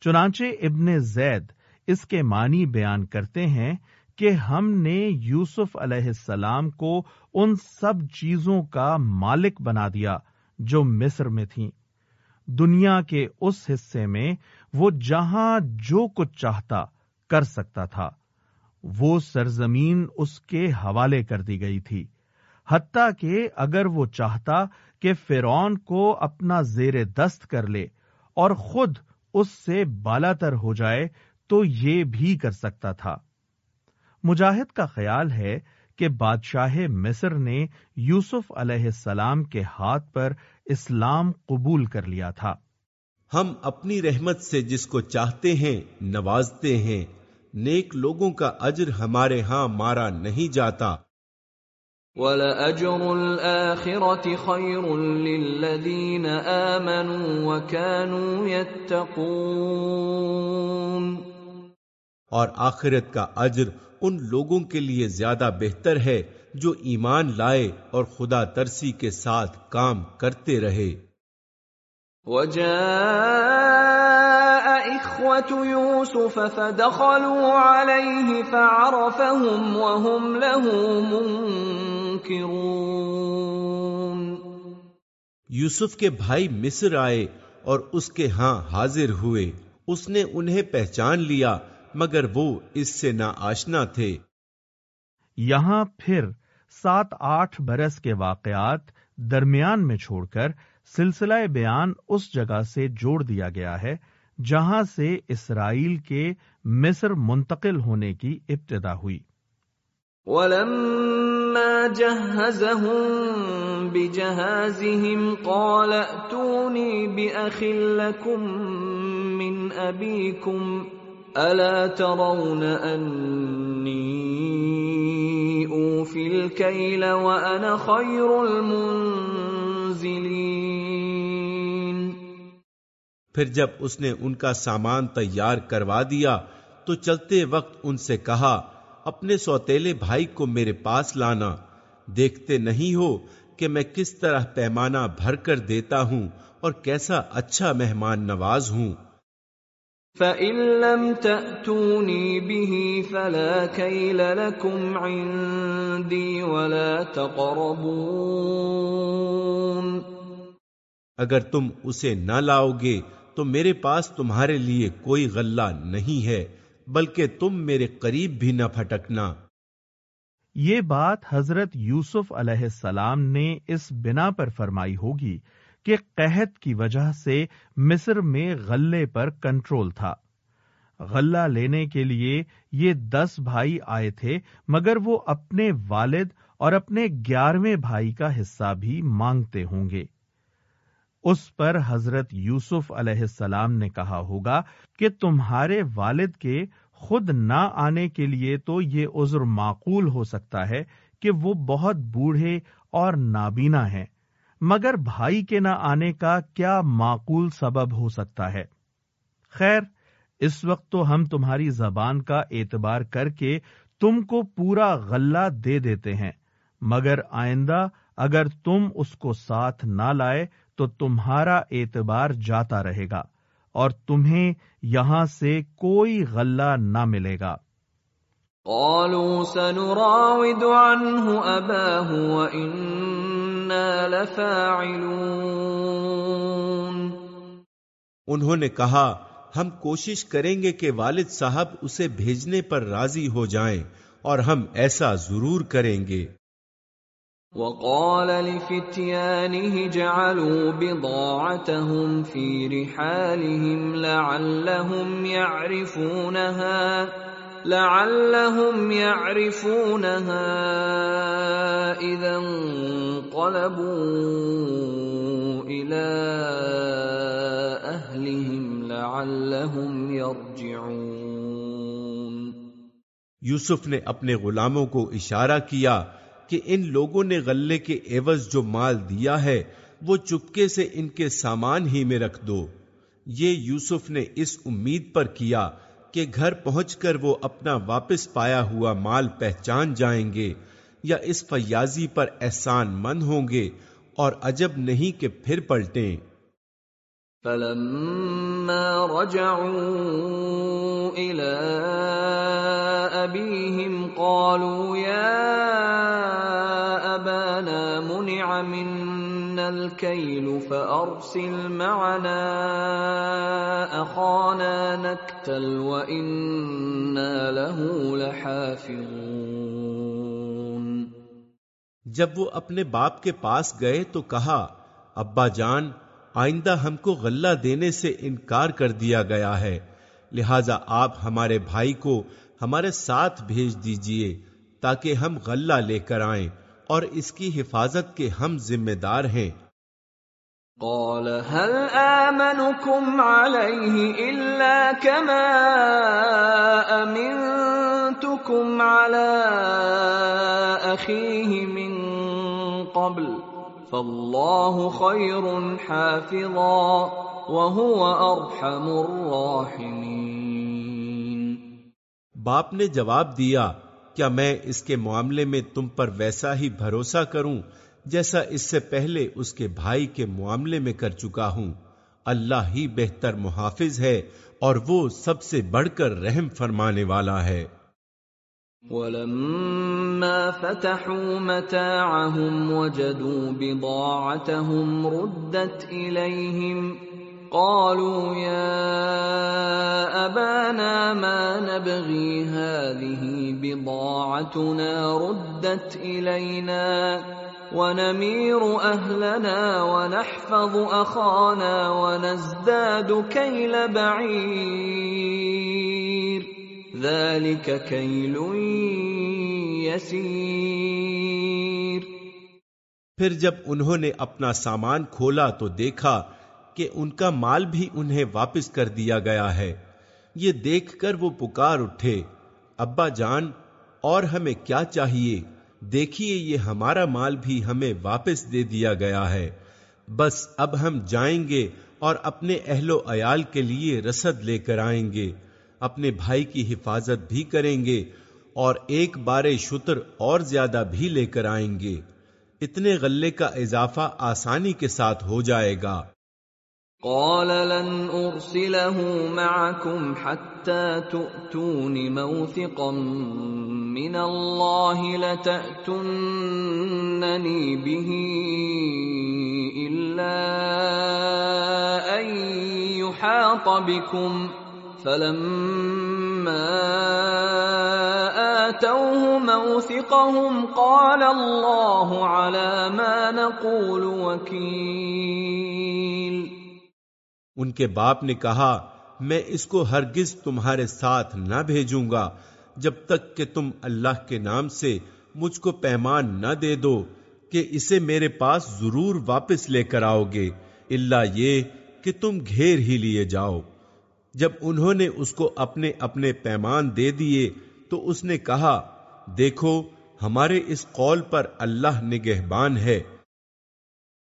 چنانچہ ابن زید اس کے معنی بیان کرتے ہیں کہ ہم نے یوسف علیہ السلام کو ان سب چیزوں کا مالک بنا دیا جو مصر میں تھیں۔ دنیا کے اس حصے میں وہ جہاں جو کچھ چاہتا کر سکتا تھا۔ وہ سرزمین اس کے حوالے کر دی گئی تھی، حتیٰ کہ اگر وہ چاہتا کہ فرون کو اپنا زیر دست کر لے اور خود اس سے بالا تر ہو جائے تو یہ بھی کر سکتا تھا۔ مجاہد کا خیال ہے کہ بادشاہ مصر نے یوسف علیہ السلام کے ہاتھ پر اسلام قبول کر لیا تھا۔ ہم اپنی رحمت سے جس کو چاہتے ہیں نوازتے ہیں۔ نیک لوگوں کا اجر ہمارے ہاں مارا نہیں جاتا۔ وَلَأَجْرُ الْآخِرَةِ خَيْرٌ لِلَّذِينَ آمَنُوا وَكَانُوا يَتَّقُونَ۔ اور آخرت کا اجر ان لوگوں کے لیے زیادہ بہتر ہے جو ایمان لائے اور خدا ترسی کے ساتھ کام کرتے رہے۔ وَجَاءَ إِخْوَةُ يُوسُفَ فَدَخَلُوا عَلَيْهِ فَعَرَفَهُمْ وَهُمْ لَهُ مُنْكِرُونَ. یوسف کے بھائی مصر آئے اور اس کے ہاں حاضر ہوئے۔ اس نے انہیں پہچان لیا مگر وہ اس سے نہ آشنا تھے۔ یہاں پھر سات آٹھ برس کے واقعات درمیان میں چھوڑ کر سلسلہ بیان اس جگہ سے جوڑ دیا گیا ہے جہاں سے اسرائیل کے مصر منتقل ہونے کی ابتدا ہوئی۔ وَلَمَّا جَهَّزَهُم بِجَهَازِهِمْ قَالَ ائْتُونِي بِأَخٍ لَّكُم مِّنْ أَبِيكُمْ أَلَا تَرَوْنَ أَنِّي أُوفِي الْكَيْلَ وَأَنَا خَيْرُ الْمُنزِلِينَ پھر جب اس نے ان کا سامان تیار کروا دیا، تو چلتے وقت ان سے کہا، اپنے سوتیلے بھائی کو میرے پاس لانا۔ دیکھتے نہیں ہو کہ میں کس طرح پیمانہ بھر کر دیتا ہوں اور کیسا اچھا مہمان نواز ہوں۔ فَإِن لَّمْ تَأْتُونِي بِهِ فَلَا كَيْلَ لَكُمْ عِندِي وَلَا تَقْرَبُونَ اگر تم اسے نہ لاؤ گے تو میرے پاس تمہارے لیے کوئی غلہ نہیں ہے بلکہ تم میرے قریب بھی نہ پھٹکنا یہ بات حضرت یوسف علیہ السلام نے اس بنا پر فرمائی ہوگی۔ کہ قحط کی وجہ سے مصر میں غلے پر کنٹرول تھا۔ غلہ لینے کے لیے یہ دس بھائی آئے تھے، مگر وہ اپنے والد اور اپنے گیارہویں بھائی کا حصہ بھی مانگتے ہوں گے۔ اس پر حضرت یوسف علیہ السلام نے کہا ہوگا کہ تمہارے والد کے خود نہ آنے کے لیے تو یہ عذر معقول ہو سکتا ہے کہ وہ بہت بوڑھے اور نابینا ہیں۔ مگر بھائی کے نہ آنے کا کیا معقول سبب ہو سکتا ہے؟ خیر، اس وقت تو ہم تمہاری زبان کا اعتبار کر کے تم کو پورا غلہ دے دیتے ہیں، مگر آئندہ اگر تم اس کو ساتھ نہ لائے تو تمہارا اعتبار جاتا رہے گا اور تمہیں یہاں سے کوئی غلہ نہ ملے گا۔ قالوا سنراود عنه لفاعلون۔ انہوں نے کہا ہم کوشش کریں گے کہ والد صاحب اسے بھیجنے پر راضی ہو جائیں اور ہم ایسا ضرور کریں گے۔ وقال لفتيانه جعلوا بضاعتهم في رحالهم لعلهم يعرفونها۔ لعلهم يعرفونها إذا انقلبوا إلى أهلهم لعلهم يرجعون. یوسف نے اپنے غلاموں کو اشارہ کیا کہ ان لوگوں نے غلے کے عوض جو مال دیا ہے، وہ چپکے سے ان کے سامان ہی میں رکھ دو۔ یہ یوسف نے اس امید پر کیا کہ گھر پہنچ کر وہ اپنا واپس پایا ہوا مال پہچان جائیں گے یا اس فیاضی پر احسان مند ہوں گے اور عجب نہیں کہ پھر پلٹیں۔ فلما رجعوا الى ابيهم قالوا يا ابانا منع منا الكيل فارسل معنا اخانا نكتل وانا له لحافظون جب وہ اپنے باپ کے پاس گئے تو کہا، ابا جان، آئندہ ہم کو غلہ دینے سے انکار کر دیا گیا ہے، لہذا آپ ہمارے بھائی کو ہمارے ساتھ بھیج دیجیے تاکہ ہم غلہ لے کر آئیں۔ اور اس کی حفاظت کے ہم ذمہ دار ہیں۔ قال هل آمنكم عليه إلا كما أمنتكم على أخيه من قبل؟ فالله خير حافظا وهو ارحم الراحمين۔ باپ نے جواب دیا کیا میں اس کے معاملے میں تم پر ویسا ہی بھروسہ کروں جیسا اس سے پہلے اس کے بھائی کے معاملے میں کر چکا ہوں؟ اللہ ہی بہتر محافظ ہے اور وہ سب سے بڑھ کر رحم فرمانے والا ہے۔ ولما فتحوا متاعهم وجدوا بضاعتهم ردت إليهم قالوا يا أبانا ما نبغي هذه بضاعتنا ردت إلينا ونمير أهلنا ونحفظ أخانا ونزداد كيل بعير. ذلك كيل يسير. پھر جب انہوں نے اپنا سامان کھولا تو دیکھا کہ ان کا مال بھی انہیں واپس کر دیا گیا ہے۔ یہ دیکھ کر وہ پکار اٹھے، ابا جان، اور ہمیں کیا چاہیے؟ دیکھیے یہ ہمارا مال بھی ہمیں واپس دے دیا گیا ہے۔ بس اب ہم جائیں گے اور اپنے اہل و عیال کے لیے رسد لے کر آئیں گے۔ اپنے بھائی کی حفاظت بھی کریں گے اور ایک بار شتر اور زیادہ بھی لے کر آئیں گے۔ اتنے غلے کا اضافہ آسانی کے ساتھ ہو جائے گا۔ قال لن ارسله معكم حتى تؤتون موثقا من الله لتأتنني به إلا أن يحاط بكم فلما آتوه موثقهم قال الله على ما نقول وكيل ان کے باپ نے کہا، میں اس کو ہرگز تمہارے ساتھ نہ بھیجوں گا، جب تک کہ تم اللہ کے نام سے مجھ کو پیمان نہ دے دو کہ اسے میرے پاس ضرور واپس لے کر آؤ گے اللہ یہ کہ تم گھیر ہی لیے جاؤ۔ جب انہوں نے اس کو اپنے اپنے پیمان دے دیے، تو اس نے کہا، دیکھو، ہمارے اس قول پر اللہ نگہبان ہے۔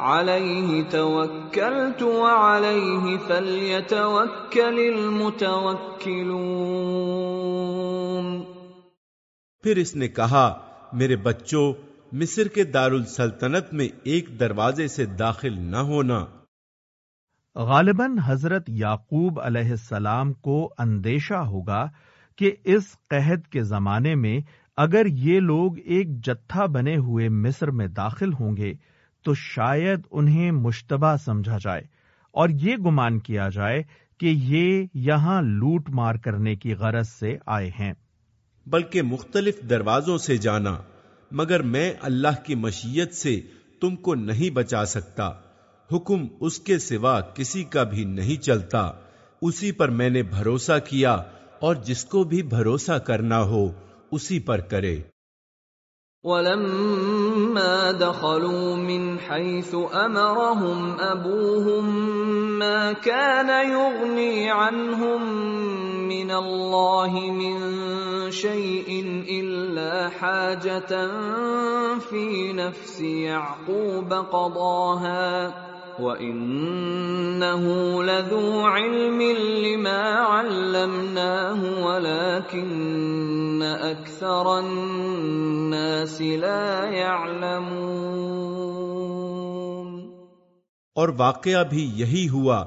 عليه توكلت وعليه فليتوكل المتوكلون پھر اس نے کہا میرے بچوں مصر کے دارالسلطنت میں ایک دروازے سے داخل نہ ہونا۔ غالباً حضرت یعقوب علیہ السلام کو اندیشہ ہوگا کہ اس قحط کے زمانے میں اگر یہ لوگ ایک جتھا بنے ہوئے مصر میں داخل ہوں گے تو شاید انہیں مشتبہ سمجھا جائے اور یہ گمان کیا جائے کہ یہ یہاں لوٹ مار کرنے کی غرض سے آئے ہیں۔ بلکہ مختلف دروازوں سے جانا، مگر میں اللہ کی مشیت سے تم کو نہیں بچا سکتا۔ حکم اس کے سوا کسی کا بھی نہیں چلتا۔ اسی پر میں نے بھروسہ کیا اور جس کو بھی بھروسہ کرنا ہو، اسی پر کرے۔ ولما دخلوا من حيث امرهم ابوهم ما كان يغني عنهم من الله من شيء الا حاجه في نفس يعقوب قضاها وَإِنَّهُ لَذُو عِلْمٍ لِّمَا عَلَّمْنَاهُ وَلَكِنَّ أَكْثَرَ النَّاسِ لَا يَعْلَمُونَ اور واقعہ بھی یہی ہوا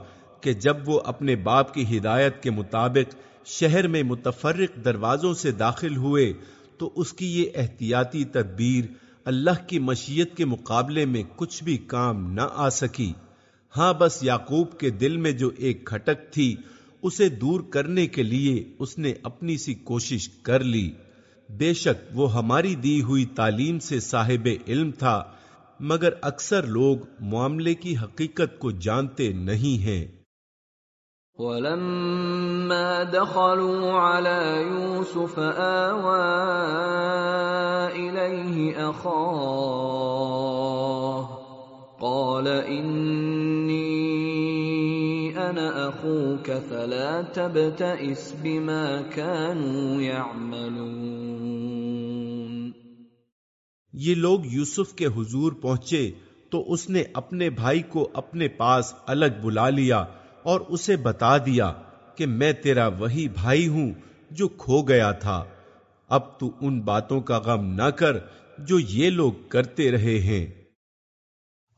کہ جب وہ اپنے باپ کی ہدایت کے مطابق شہر میں متفرق دروازوں سے داخل ہوئے تو اس کی یہ احتیاطی تدبیر اللہ کی مشیت کے مقابلے میں کچھ بھی کام نہ آ سکی۔ ہاں بس یعقوب کے دل میں جو ایک کھٹک تھی، اسے دور کرنے کے لیے اس نے اپنی سی کوشش کر لی۔ بے شک وہ ہماری دی ہوئی تعلیم سے صاحب علم تھا، مگر اکثر لوگ معاملے کی حقیقت کو جانتے نہیں ہیں۔ ولما دخلوا على يوسف آوى إليه أخاه قال إني أنا أخوك فلا تبتئس بما كانوا يعملون یہ لوگ یوسف کے حضور پہنچے تو اس نے اپنے بھائی کو اپنے پاس الگ بلا لیا اور اسے بتا دیا کہ میں تیرا وہی بھائی ہوں جو کھو گیا تھا۔ اب تو ان باتوں کا غم نہ کر جو یہ لوگ کرتے رہے ہیں۔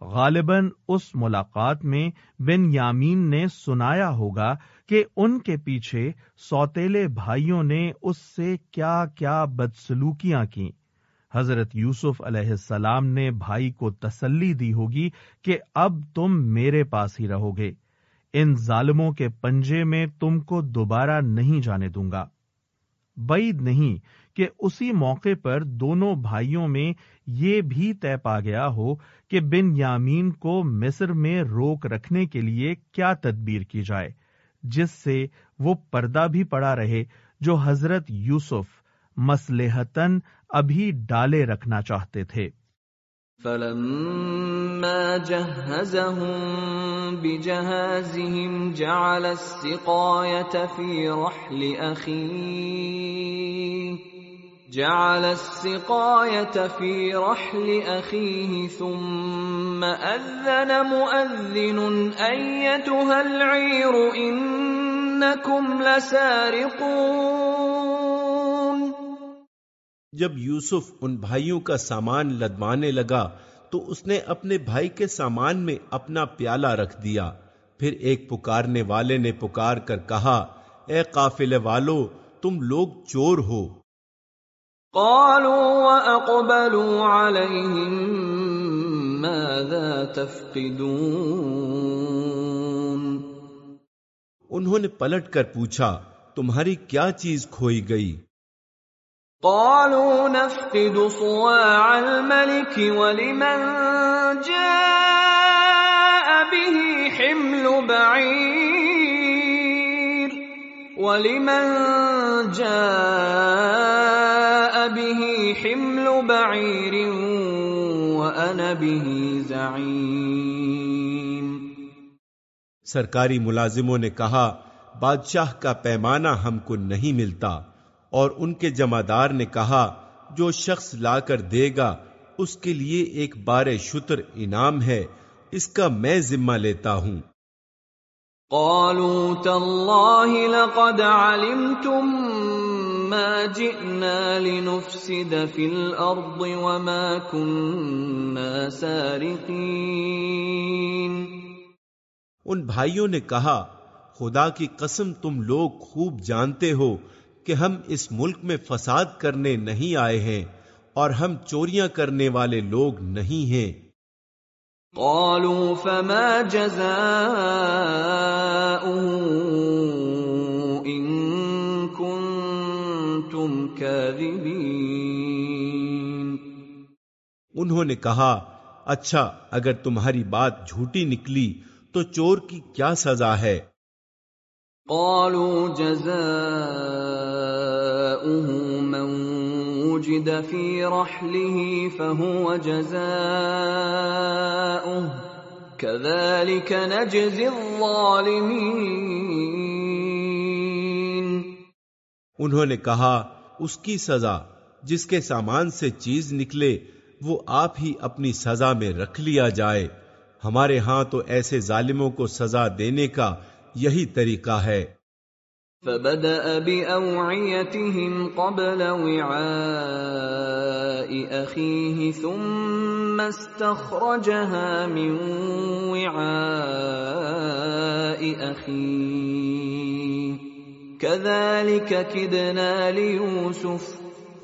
غالباً اس ملاقات میں بن یامین نے سنایا ہوگا کہ ان کے پیچھے سوتےلے بھائیوں نے اس سے کیا کیا بدسلوکیاں کی حضرت یوسف علیہ السلام نے بھائی کو تسلی دی ہوگی کہ اب تم میرے پاس ہی رہو گے۔ ان ظالموں کے پنجے میں تم کو دوبارہ نہیں جانے دوں گا۔ بعید نہیں کہ اسی موقع پر دونوں بھائیوں میں یہ بھی طے پا گیا ہو کہ بن یامین کو مصر میں روک رکھنے کے لیے کیا تدبیر کی جائے، جس سے وہ پردہ بھی پڑا رہے جو حضرت یوسف مسلحتن ابھی ڈالے رکھنا چاہتے تھے۔ فلما جهزهم بجهازهم جعل السقاية في رحل أخيه جعل السقاية في رحل أخيه ثم أذن مؤذن أيتها العير إنكم لسارقون جب یوسف ان بھائیوں کا سامان لدوانے لگا تو اس نے اپنے بھائی کے سامان میں اپنا پیالہ رکھ دیا۔ پھر ایک پکارنے والے نے پکار کر کہا اے قافلے والو تم لوگ چور ہو۔ قالوا واقبلوا عليهم ماذا تفقدون؟ انہوں نے پلٹ کر پوچھا تمہاری کیا چیز کھوئی گئی؟ قالوا نفقد صواع الملك ولمن جاء به حمل بعير ولمن جاء به حمل بعير وانا به زعيم سرکاری ملازموں نے کہا، بادشاہ کا پیمانہ ہم کو نہیں ملتا۔ اور ان کے جمادار نے کہا جو شخص لا کر دے گا اس کے لیے ایک بار شتر انعام ہے اس کا میں ذمہ لیتا ہوں۔ قالوا تالله لقد علمتم ما جئنا لنفسد في الارض وما كنا سارقين ان بھائیوں نے کہا خدا کی قسم تم لوگ خوب جانتے ہو کہ ہم اس ملک میں فساد کرنے نہیں آئے ہیں اور ہم چوریاں کرنے والے لوگ نہیں ہیں۔ قالوا فما جزاؤه ان كنتم كاذبين انہوں نے کہا اچھا اگر تمہاری بات جھوٹی نکلی تو چور کی کیا سزا ہے؟ قالوا جزاؤه من وجد في رحله فهو جزاؤه. كذلك نجزي الظالمين. انہوں نے کہا، اس کی سزا، جس کے سامان سے چیز نکلے، وہ آپ ہی اپنی سزا میں رکھ لیا جائے۔ ہمارے ہاں تو ایسے ظالموں کو سزا دینے کا یہی طریقہ ہے۔ فبدأ بأوعيتهم قبل وعاء أخيه ثم استخرجها من وعاء أخيه كذلك كدنا ليوسف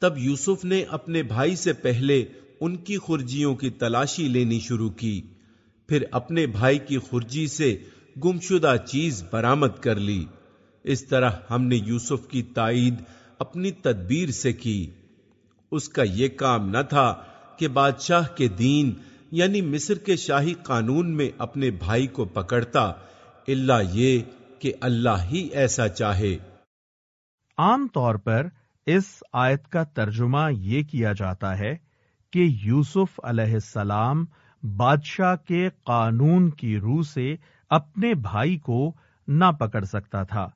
تب یوسف نے اپنے بھائی سے پہلے ان کی خرجیوں کی تلاشی لینی شروع کی۔ پھر اپنے بھائی کی خرجی سے گمشدہ چیز برامد کر لی۔ اس طرح ہم نے یوسف کی تائید اپنی تدبیر سے کی۔ اس کا یہ کام نہ تھا کہ بادشاہ کے دین یعنی مصر کے شاہی قانون میں اپنے بھائی کو پکڑتا اللہ یہ کہ اللہ ہی ایسا چاہے۔ عام طور پر اس آیت کا ترجمہ یہ کیا جاتا ہے کہ یوسف علیہ السلام بادشاہ کے قانون کی روح سے اپنے بھائی کو نہ پکڑ سکتا تھا۔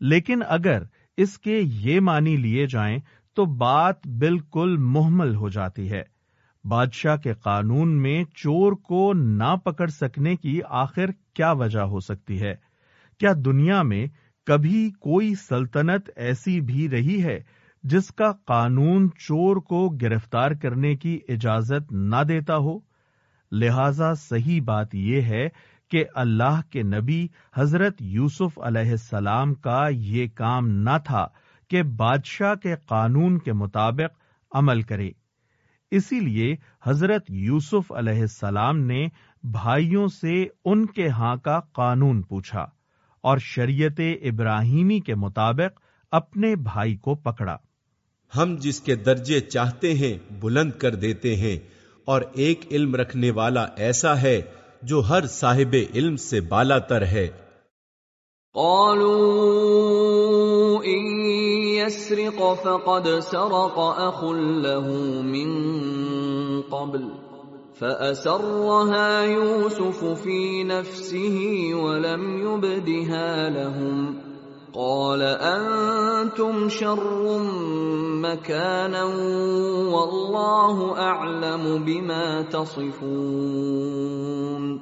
لیکن اگر اس کے یہ معنی لیے جائیں تو بات بالکل محمل ہو جاتی ہے۔ بادشاہ کے قانون میں چور کو نہ پکڑ سکنے کی آخر کیا وجہ ہو سکتی ہے؟ کیا دنیا میں کبھی کوئی سلطنت ایسی بھی رہی ہے جس کا قانون چور کو گرفتار کرنے کی اجازت نہ دیتا ہو، لہذا صحیح بات یہ ہے کہ اللہ کے نبی حضرت یوسف علیہ السلام کا یہ کام نہ تھا کہ بادشاہ کے قانون کے مطابق عمل کرے۔ اسی لیے حضرت یوسف علیہ السلام نے بھائیوں سے ان کے ہاں کا قانون پوچھا اور شریعت ابراہیمی کے مطابق اپنے بھائی کو پکڑا۔ ہم جس کے درجے چاہتے ہیں بلند کر دیتے ہیں، اور ایک علم رکھنے والا ایسا ہے جو ہر صاحب علم سے بالا تر ہے۔ قالوا إن يسرق فقد سرق أخ له من قبل، فأسرها يوسف في نفسه ولم يبدها لهم۔ قال أنتم شر مكانا والله أعلم بما تصفون.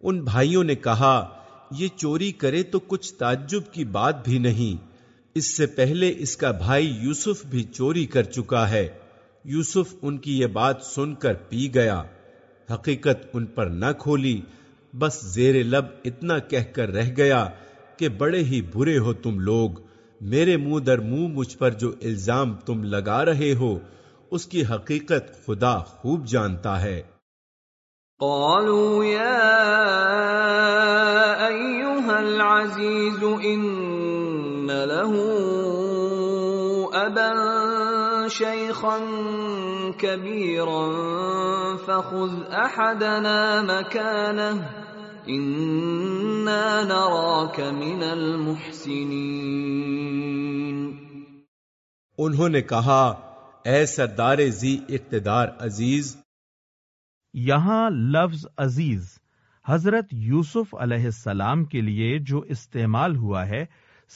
ان بھائیوں نے کہا، یہ چوری کرے تو کچھ تعجب کی بات بھی نہیں۔ اس سے پہلے اس کا بھائی یوسف بھی چوری کر چکا ہے۔ یوسف ان کی یہ بات سن کر پی گیا۔ حقیقت ان پر نہ کھولی، بس زیر لب اتنا کہہ کر رہ گیا۔ کہ بڑے ہی برے ہو تم لوگ۔ میرے منہ در منہ مجھ پر جو الزام تم لگا رہے ہو، اس کی حقیقت خدا خوب جانتا ہے۔ قالوا يا أيها العزيز، إن له أبا شيخا كبيرا، فخذ أحدنا مكانه۔ من المحسنين۔ انہوں نے کہا اے سردار زی اقتدار عزیز۔ یہاں لفظ عزیز حضرت یوسف علیہ السلام کے لیے جو استعمال ہوا ہے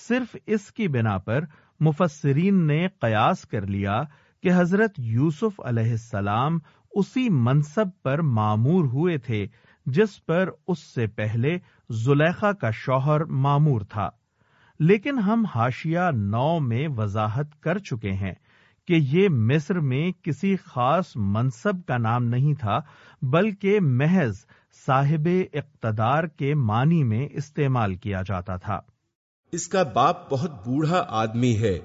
صرف اس کی بنا پر مفسرین نے قیاس کر لیا کہ حضرت یوسف علیہ السلام اسی منصب پر معمور ہوئے تھے جس پر اس سے پہلے زلیخا کا شوہر معمور تھا۔ لیکن ہم ہاشیا نو میں وضاحت کر چکے ہیں کہ یہ مصر میں کسی خاص منصب کا نام نہیں تھا، بلکہ محض صاحب اقتدار کے معنی میں استعمال کیا جاتا تھا۔ اس کا باپ بہت بوڑھا آدمی ہے۔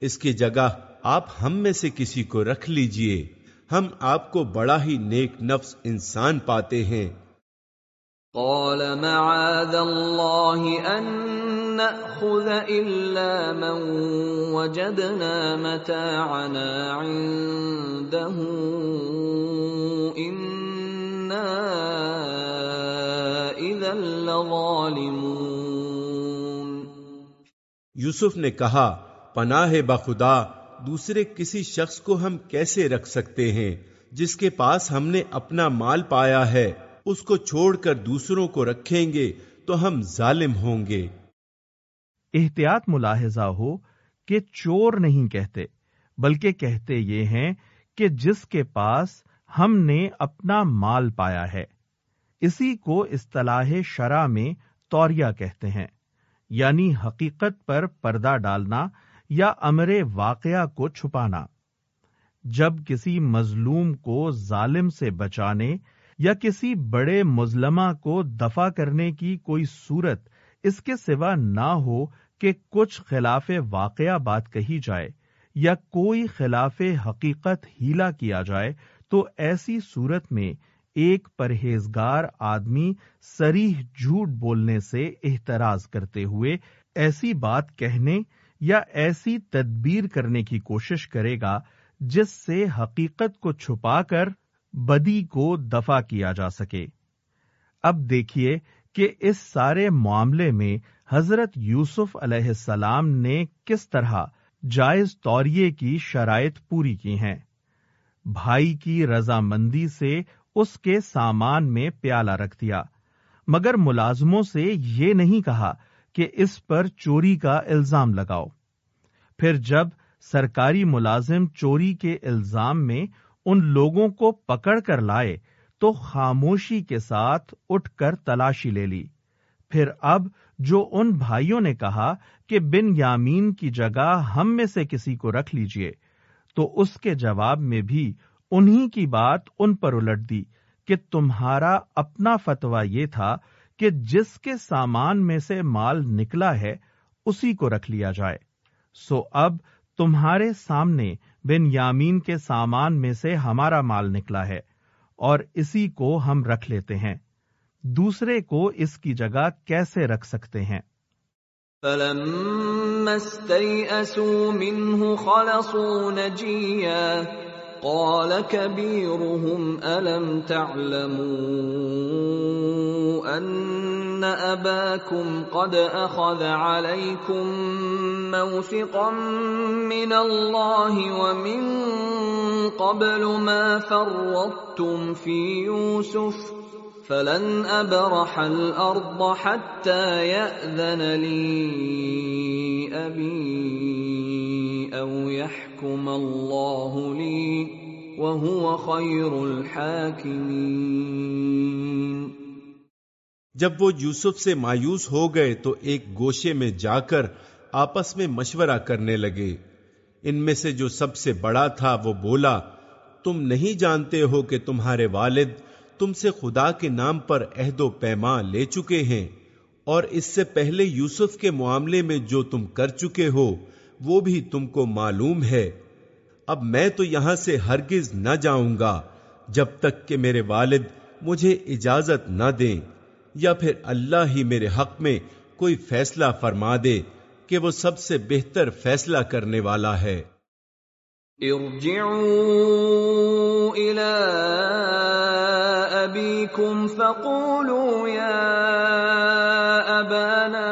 اس کی جگہ آپ ہم میں سے کسی کو رکھ لیجیے۔ ہم آپ کو بڑا ہی نیک نفس انسان پاتے ہیں۔ قال معاذ نأخذ إلا من وجدنا متاعنا عنده إنا إذا لظالمون یوسف نے کہا، پناہ بخدا دوسرے کسی شخص کو ہم کیسے رکھ سکتے ہیں جس کے پاس ہم نے اپنا مال پایا ہے؟ اس کو چھوڑ کر دوسروں کو رکھیں گے تو ہم ظالم ہوں گے۔ احتیاط ملاحظہ ہو کہ چور نہیں کہتے، بلکہ کہتے یہ ہیں کہ جس کے پاس ہم نے اپنا مال پایا ہے، اسی کو اصطلاح شرع میں توریا کہتے ہیں یعنی حقیقت پر پردہ ڈالنا یا امر واقعہ کو چھپانا۔ جب کسی مظلوم کو ظالم سے بچانے یا کسی بڑے مظلمہ کو دفع کرنے کی کوئی صورت اس کے سوا نہ ہو کہ کچھ خلاف واقعہ بات کہی جائے یا کوئی خلاف حقیقت ہیلا کیا جائے، تو ایسی صورت میں ایک پرہیزگار آدمی سریح جھوٹ بولنے سے احتراز کرتے ہوئے ایسی بات کہنے یا ایسی تدبیر کرنے کی کوشش کرے گا، جس سے حقیقت کو چھپا کر بدی کو دفع کیا جا سکے۔ اب دیکھیے کہ اس سارے معاملے میں حضرت یوسف علیہ السلام نے کس طرح جائز توریے کی شرائط پوری کی ہیں۔ بھائی کی رضامندی سے اس کے سامان میں پیالہ رکھ دیا، مگر ملازموں سے یہ نہیں کہا کہ اس پر چوری کا الزام لگاؤ۔ پھر جب سرکاری ملازم چوری کے الزام میں ان لوگوں کو پکڑ کر لائے تو خاموشی کے ساتھ اٹھ کر تلاشی لے لی۔ پھر اب جو ان بھائیوں نے کہا کہ بن یامین کی جگہ ہم میں سے کسی کو رکھ لیجیے، تو اس کے جواب میں بھی انہی کی بات ان پر الٹ دی کہ تمہارا اپنا فتوا یہ تھا کہ جس کے سامان میں سے مال نکلا ہے، اسی کو رکھ لیا جائے۔ سو اب تمہارے سامنے بن یامین کے سامان میں سے ہمارا مال نکلا ہے اور اسی کو ہم رکھ لیتے ہیں۔ دوسرے کو اس کی جگہ کیسے رکھ سکتے ہیں؟ فَلَمَّا اسْتَيْأَسُوا مِنْهُ خَلَصُوا نَجِيًّا قال كبيرهم، ألم تعلموا أن أباكم قد أخذ عليكم موثقا من الله ومن قبل ما فرطتم في يوسف فلن ابرح الارض حتى ياذن لي ابي او يحكم الله لي وهو خير الحاكمين۔ جب وہ یوسف سے مایوس ہو گئے تو ایک گوشے میں جا کر آپس میں مشورہ کرنے لگے۔ ان میں سے جو سب سے بڑا تھا وہ بولا، تم نہیں جانتے ہو کہ تمہارے والد تم سے خدا کے نام پر عہد و پیما لے چکے ہیں، اور اس سے پہلے یوسف کے معاملے میں جو تم کر چکے ہو، وہ بھی تم کو معلوم ہے۔ اب میں تو یہاں سے ہرگز نہ جاؤں گا، جب تک کہ میرے والد مجھے اجازت نہ دیں، یا پھر اللہ ہی میرے حق میں کوئی فیصلہ فرما دے کہ وہ سب سے بہتر فیصلہ کرنے والا ہے۔ ارجعوا الى ابيكم فقولوا يا ابانا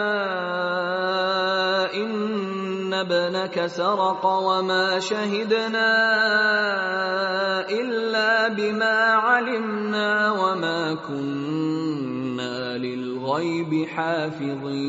ان ابنك سرق وما شهدنا الا بما علمنا وما كنا للغيب حافظين.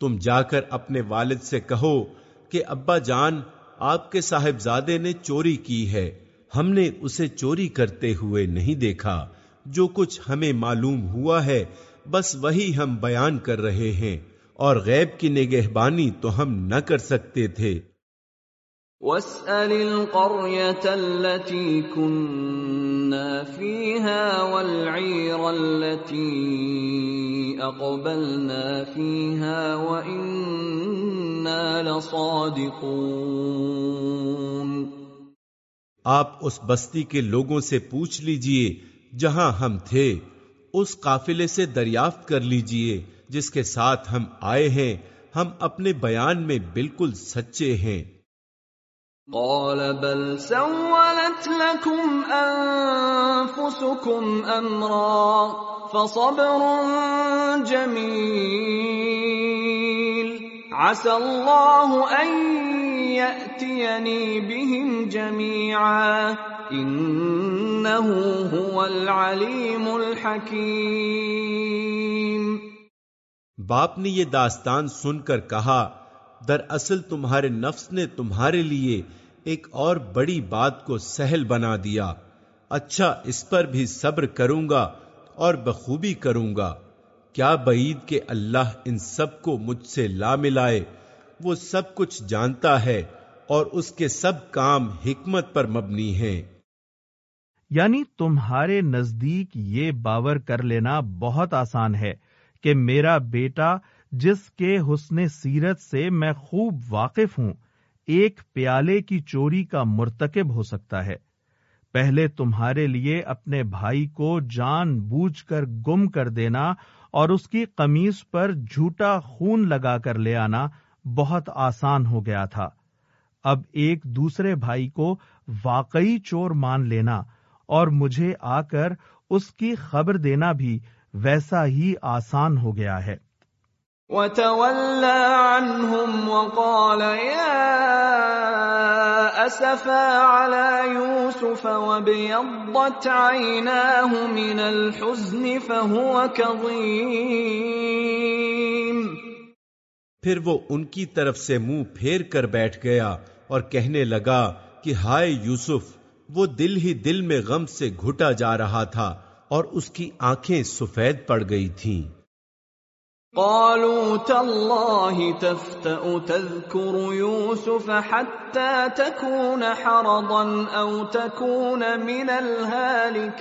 تم جا کر اپنے والد سے کہو کہ ابا جان آپ کے صاحبزادے نے چوری کی ہے۔ ہم نے اسے چوری کرتے ہوئے نہیں دیکھا۔ جو کچھ ہمیں معلوم ہوا ہے، بس وہی ہم بیان کر رہے ہیں۔ اور غیب کی نگہبانی تو ہم نہ کر سکتے تھے۔ واسأل القرية التي كنا فيها والعير التي أقبلنا فيها وإنا لصادقون۔ آپ اس بستی کے لوگوں سے پوچھ لیجیے جہاں ہم تھے، اس قافلے سے دریافت کر لیجیے جس کے ساتھ ہم آئے ہیں، ہم اپنے بیان میں بالکل سچے ہیں۔ قال بل سولت لكم انفسكم امرا، فصبر جميل عسى الله ان ياتيني بهم جميعا. انه هو العليم الحكيم. باپ نے یہ داستان سن کر کہا، دراصل تمہارے نفس نے تمہارے لیے ایک اور بڑی بات کو سہل بنا دیا۔ اچھا اس پر بھی صبر کروں گا اور بخوبی کروں گا۔ کیا بعید کہ اللہ ان سب کو مجھ سے لا ملائے؟ وہ سب کچھ جانتا ہے اور اس کے سب کام حکمت پر مبنی ہیں۔ یعنی تمہارے نزدیک یہ باور کر لینا بہت آسان ہے کہ میرا بیٹا جس کے حسن سیرت سے میں خوب واقف ہوں، ایک پیالے کی چوری کا مرتکب ہو سکتا ہے۔ پہلے تمہارے لیے اپنے بھائی کو جان بوجھ کر گم کر دینا اور اس کی قمیص پر جھوٹا خون لگا کر لے آنا بہت آسان ہو گیا تھا۔ اب ایک دوسرے بھائی کو واقعی چور مان لینا اور مجھے آ کر اس کی خبر دینا بھی ویسا ہی آسان ہو گیا ہے۔ وتولى عنهم وقال يا أسفا على يوسف وابيضت عيناه من الحزن فهو كظيم پھر وہ ان کی طرف سے منہ پھیر کر بیٹھ گیا اور کہنے لگا کہ ہائے یوسف، وہ دل ہی دل میں غم سے گھٹا جا رہا تھا اور اس کی آنکھیں سفید پڑ گئی تھیں۔ قالوا تالله تفتأ تذكر يوسف حتى تكون حرضا أو تكون من الهالكين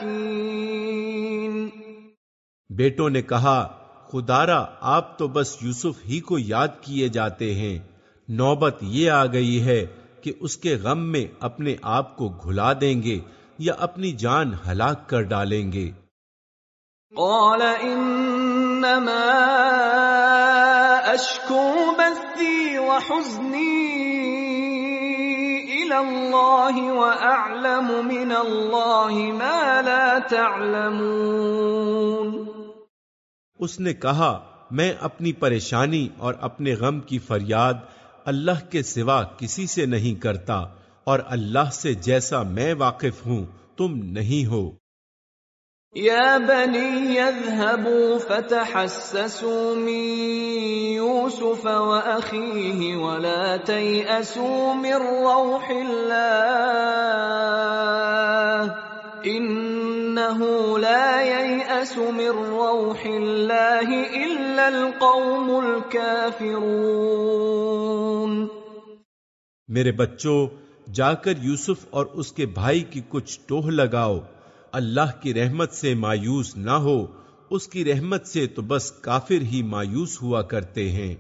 بیٹوں نے کہا خدارا آپ تو بس یوسف ہی کو یاد کیے جاتے ہیں۔ نوبت یہ آ گئی ہے کہ اس کے غم میں اپنے آپ کو گھلا دیں گے یا اپنی جان ہلاک کر ڈالیں گے۔ قال انما اشكو بثي وحزني الى الله واعلم من الله ما لا تعلمون اس نے کہا، میں اپنی پریشانی اور اپنے غم کی فریاد اللہ کے سوا کسی سے نہیں کرتا اور اللہ سے جیسا میں واقف ہوں، تم نہیں ہو۔ يا بني يذهبوا فتحسسوا من يوسف واخيه ولا تياسوا من روح الله انه لا ييأس من روح الله الا القوم الكافرون میرے بچوں، جا کر یوسف اور اس کے بھائی کی کچھ ٹوہ لگاؤ۔ اللہ کی رحمت سے مایوس نہ ہو، اس کی رحمت سے تو بس کافر ہی مایوس ہوا کرتے ہیں۔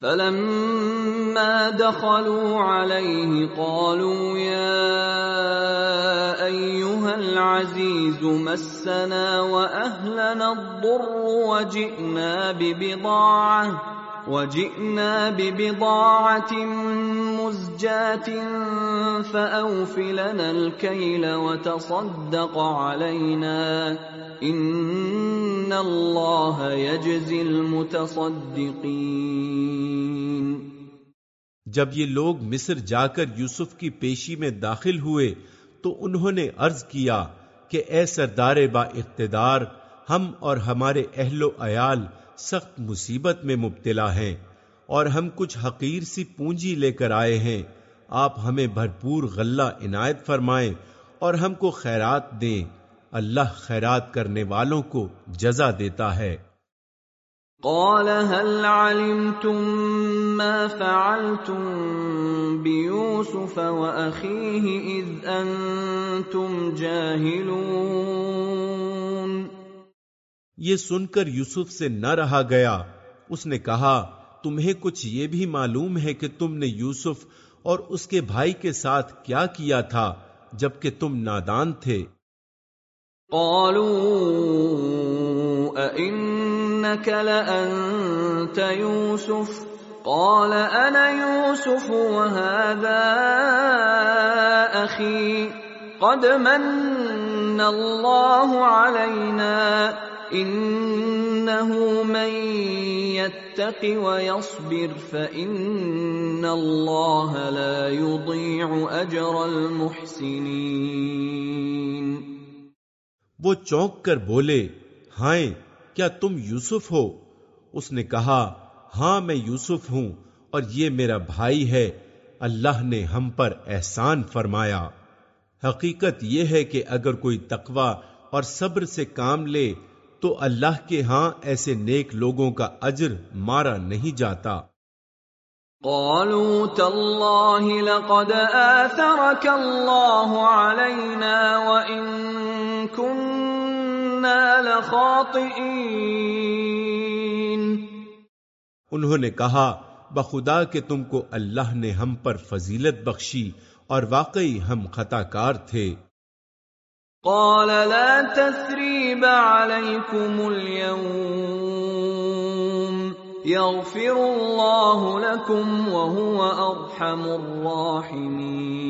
فلما دخلوا عليه قالوا يا ايها العزيز مسنا واهلنا الضر وجئنا ببضاعه وجئنا ببضاعة مزجاة فأوف لنا الكيل وتصدق علينا. إن الله يجزي المتصدقين. جب یہ لوگ مصر جا کر یوسف کی پیشی میں داخل ہوئے تو انہوں نے عرض کیا کہ اے سردار با اقتدار، ہم اور ہمارے اہل و عیال سخت مصیبت میں مبتلا ہیں اور ہم کچھ حقیر سی پونجی لے کر آئے ہیں۔ آپ ہمیں بھرپور غلہ عنایت فرمائیں اور ہم کو خیرات دیں۔ اللہ خیرات کرنے والوں کو جزا دیتا ہے۔ قال هل علمتم ما فعلتم بيوسف وأخيه إذ أنتم جاهلون؟ یہ سن کر یوسف سے نہ رہا گیا۔ اس نے کہا، تمہیں کچھ یہ بھی معلوم ہے کہ تم نے یوسف اور اس کے بھائی کے ساتھ کیا کیا تھا، جبکہ تم نادان تھے۔ قالوا أئنك لأنت يوسف؟ قال أنا يوسف وهذا أخي، قد من الله علينا. انه من يتق ويصبر فان الله لا يضيع اجر المحسنين. وہ چونک کر بولے، ہائیں، کیا تم یوسف ہو؟ اس نے کہا ہاں میں یوسف ہوں اور یہ میرا بھائی ہے۔ اللہ نے ہم پر احسان فرمایا۔ حقیقت یہ ہے کہ اگر کوئی تقوی اور صبر سے کام لے تو اللہ کے ہاں ایسے نیک لوگوں کا اجر مارا نہیں جاتا۔ قالوا تالله لقد آثرك الله علينا وإن كنا لخاطئين۔ انہوں نے کہا بخدا کہ تم کو اللہ نے ہم پر فضیلت بخشی اور واقعی ہم خطا کار تھے۔ قال لا تثريب عليكم اليوم يغفر الله لكم وهو ارحم الراحمين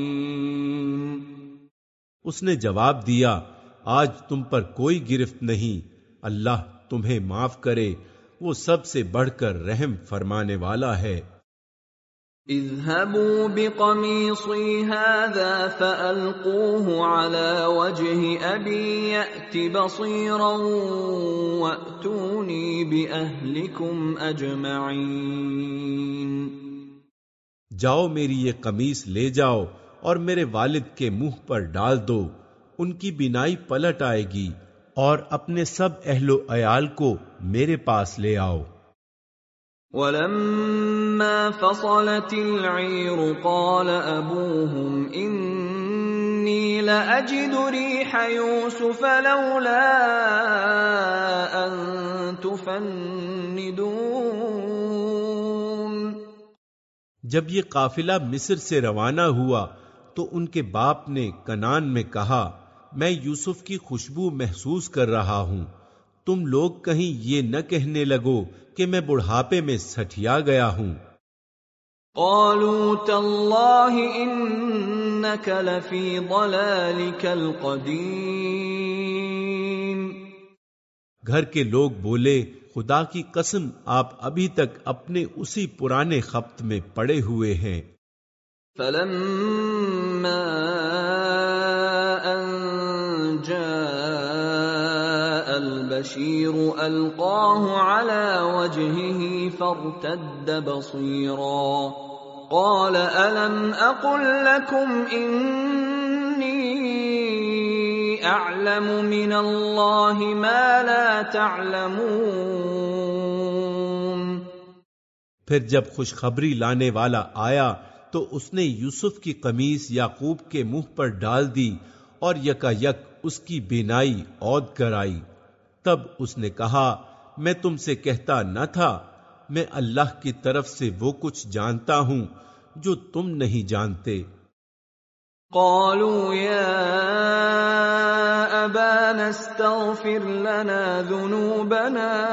اس نے جواب دیا، آج تم پر کوئی گرفت نہیں، اللہ تمہیں معاف کرے، وہ سب سے بڑھ کر رحم فرمانے والا ہے۔ اذهبوا بقميصي هذا فألقوه على وجه أبي يأت بصيرا وأتوني بأهلكم أجمعين. جاؤ میری یہ قمیص لے جاؤ اور میرے والد کے منہ پر ڈال دو ان کی بینائی پلٹ آئے گی اور اپنے سب اہل و عیال کو میرے پاس لے آؤ۔ ولما فصلت العير قال ابوهم اني لاجد ريح يوسف لولا ان تفندون جب یہ قافلہ مصر سے روانہ ہوا تو ان کے باپ نے کنان میں کہا، میں یوسف کی خوشبو محسوس کر رہا ہوں۔ تم لوگ کہیں یہ نہ کہنے لگو کہ میں بڑھاپے میں سٹیا گیا ہوں۔ قالوا تالله انك لفي ضلالك القديم۔ گھر کے لوگ بولے خدا کی قسم آپ ابھی تک اپنے اسی پرانے خپت میں پڑے ہوئے ہیں۔ فلما ان جاء البشير القاه على وجهه فارتد بصيرا. قال الم اقل لكم اني اعلم من اللہ ما لا تعلمون؟ پھر جب خوشخبری لانے والا آیا تو اس نے یوسف کی قمیص یعقوب کے منہ پر ڈال دی اور یکا یک اس کی بینائی عود کر آئی تب اس نے کہا میں تم سے کہتا نہ تھا میں اللہ کی طرف سے وہ کچھ جانتا ہوں جو تم نہیں جانتے۔ قالوا يا ابانا استغفر لنا ذنوبنا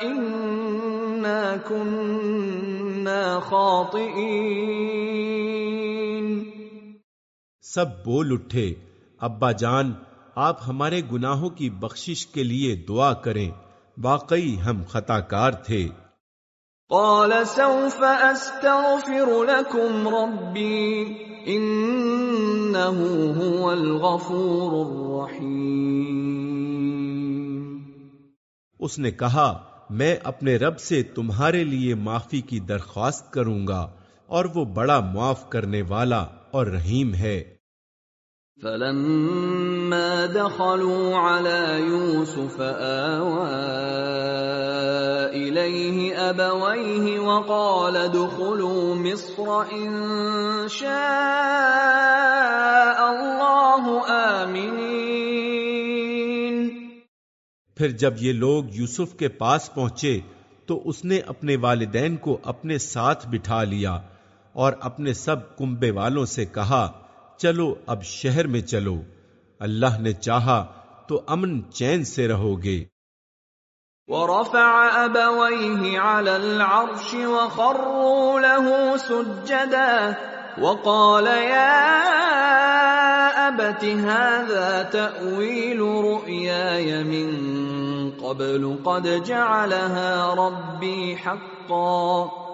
انا كنا خاطئين۔ سب بول اٹھے ابا جان آپ ہمارے گناہوں کی بخشش کے لیے دعا کریں۔ واقعی ہم خطا کار تھے۔ قال سوف استغفر لكم ربي انه هو الغفور الرحيم۔ اس نے کہا میں اپنے رب سے تمہارے لیے معافی کی درخواست کروں گا اور وہ بڑا معاف کرنے والا اور رحیم ہے۔ فلما دخلوا على يوسف آوى إليه أبويه وقال ادخلوا مصر إن شاء الله آمنين۔ پھر جب یہ لوگ یوسف کے پاس پہنچے تو اس نے اپنے والدین کو اپنے ساتھ بٹھا لیا اور اپنے سب کنبے والوں سے کہا، چلو اب شہر میں چلو۔ اللہ نے چاہا تو امن چین سے رہو گے ورفع أبويه على العرش وخروا له سجدا وقال يا أبت هذا تأويل رؤياي من قبل قد جعلها ربي حقا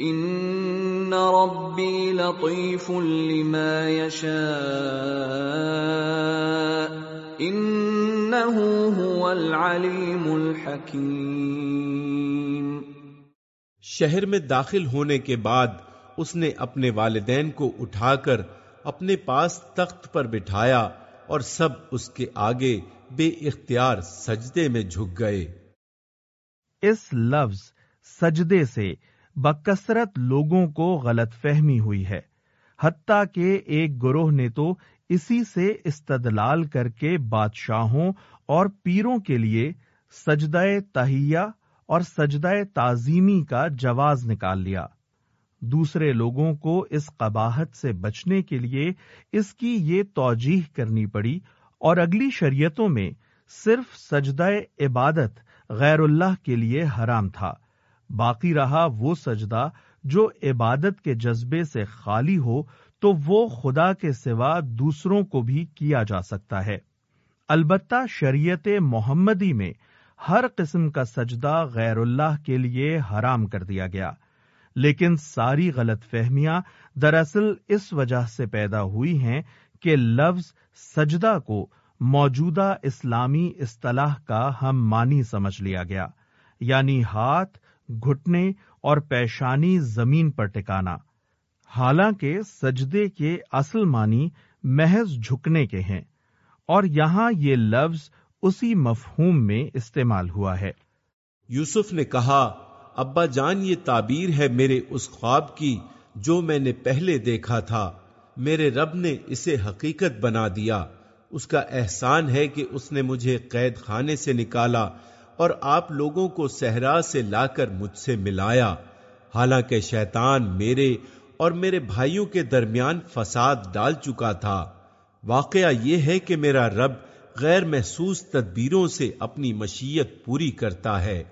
ان ربی لطیف لما یشاء انه هو العلیم الحکیم شہر میں داخل ہونے کے بعد اس نے اپنے والدین کو اٹھا کر اپنے پاس تخت پر بٹھایا اور سب اس کے آگے بے اختیار سجدے میں جھک گئے۔ اس لفظ سجدے سے بکثرت لوگوں کو غلط فہمی ہوئی ہے، حتیٰ کہ ایک گروہ نے تو اسی سے استدلال کر کے بادشاہوں اور پیروں کے لیے سجدہ تہیا اور سجدہ تعظیمی کا جواز نکال لیا۔ دوسرے لوگوں کو اس قباحت سے بچنے کے لیے اس کی یہ توجیح کرنی پڑی اور اگلی شریعتوں میں صرف سجدہ عبادت غیر اللہ کے لیے حرام تھا۔ باقی رہا وہ سجدہ جو عبادت کے جذبے سے خالی ہو تو وہ خدا کے سوا دوسروں کو بھی کیا جا سکتا ہے۔ البتہ شریعت محمدی میں ہر قسم کا سجدہ غیر اللہ کے لیے حرام کر دیا گیا۔ لیکن ساری غلط فہمیاں دراصل اس وجہ سے پیدا ہوئی ہیں کہ لفظ سجدہ کو موجودہ اسلامی اصطلاح کا ہم مانی سمجھ لیا گیا یعنی ہاتھ گھٹنے اور پیشانی زمین پر ٹکانا۔ حالانکہ سجدے کے اصل معنی محض جھکنے کے ہیں، اور یہاں یہ لفظ اسی مفہوم میں استعمال ہوا ہے۔ یوسف نے کہا، ابا جان، یہ تعبیر ہے میرے اس خواب کی جو میں نے پہلے دیکھا تھا۔ میرے رب نے اسے حقیقت بنا دیا۔ اس کا احسان ہے کہ اس نے مجھے قید خانے سے نکالا۔ اور آپ لوگوں کو صحرا سے لا کر مجھ سے ملایا۔ حالانکہ شیطان میرے اور میرے بھائیوں کے درمیان فساد ڈال چکا تھا۔ واقعہ یہ ہے کہ میرا رب غیر محسوس تدبیروں سے اپنی مشیت پوری کرتا ہے۔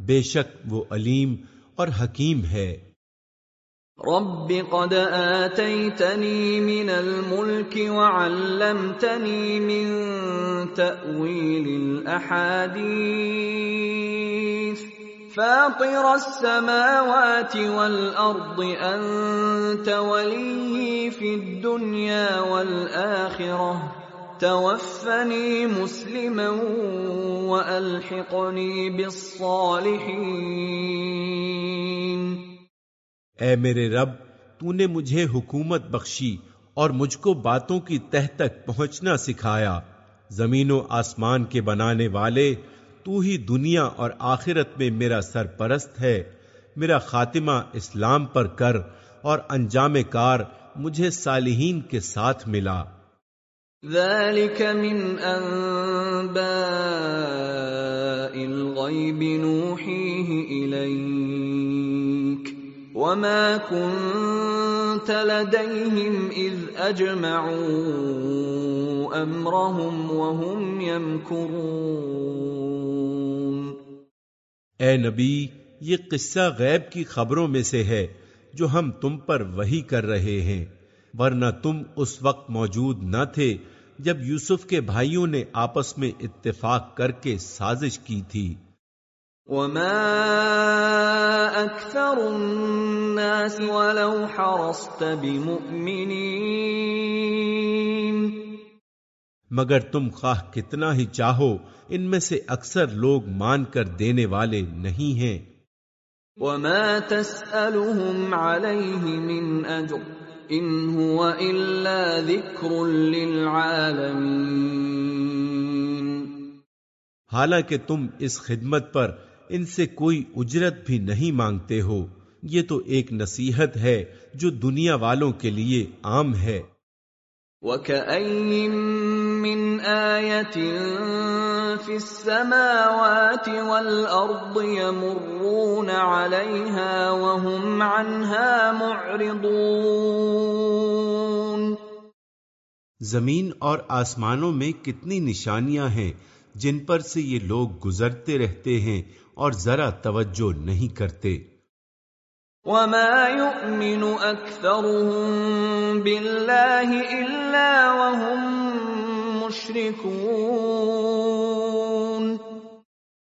بے شک وہ علیم اور حکیم ہے۔ رب قد آتيتني من الملك وعلمتني من تأويل الأحاديث. فاطر السماوات والأرض، أنت ولي في الدنيا والآخرة. توفني مسلما وألحقني بالصالحين. اے میرے رب، تو نے مجھے حکومت بخشی اور مجھ کو باتوں کی تہ تک پہنچنا سکھایا۔ زمین و آسمان کے بنانے والے، تو ہی دنیا اور آخرت میں میرا سرپرست ہے۔ میرا خاتمہ اسلام پر کر اور انجام کار مجھے صالحین کے ساتھ ملا۔ ذلك من انباء الغيب نوحيه اليك وما كنت لديهم اذ اجمعوا امرهم وهم يمكرون. اے نبی، یہ قصہ غیب کی خبروں میں سے ہے جو ہم تم پر وہی کر رہے ہیں، ورنہ تم اس وقت موجود نہ تھے جب یوسف کے بھائیوں نے آپس میں اتفاق کر کے سازش کی تھی۔ وما اكثر الناس ولو حرصت بمؤمنين۔ مگر تم خواہ کتنا ہی چاہو ان میں سے اکثر لوگ مان کر دینے والے نہیں ہیں۔ وما تسألهم عليه من اجر ان هو الا ذکر للعالمین حالانکہ تم اس خدمت پر ان سے کوئی اجرت بھی نہیں مانگتے ہو۔ یہ تو ایک نصیحت ہے جو دنیا والوں کے لیے عام ہے۔ وَكَأَيِّن مِّنْ آيَةٍ فِي السَّمَاوَاتِ وَالْأَرْضِ يَمُرُّونَ عَلَيْهَا وَهُمْ عَنْهَا مُعْرِضُونَ۔ زمین اور آسمانوں میں کتنی نشانیاں ہیں جن پر سے یہ لوگ گزرتے رہتے ہیں اور ذرا توجہ نہیں کرتے۔ وَمَا يُؤْمِنُ أَكْثَرُهُم بِاللَّهِ إِلَّا وَهُم مُشْرِكُونَ۔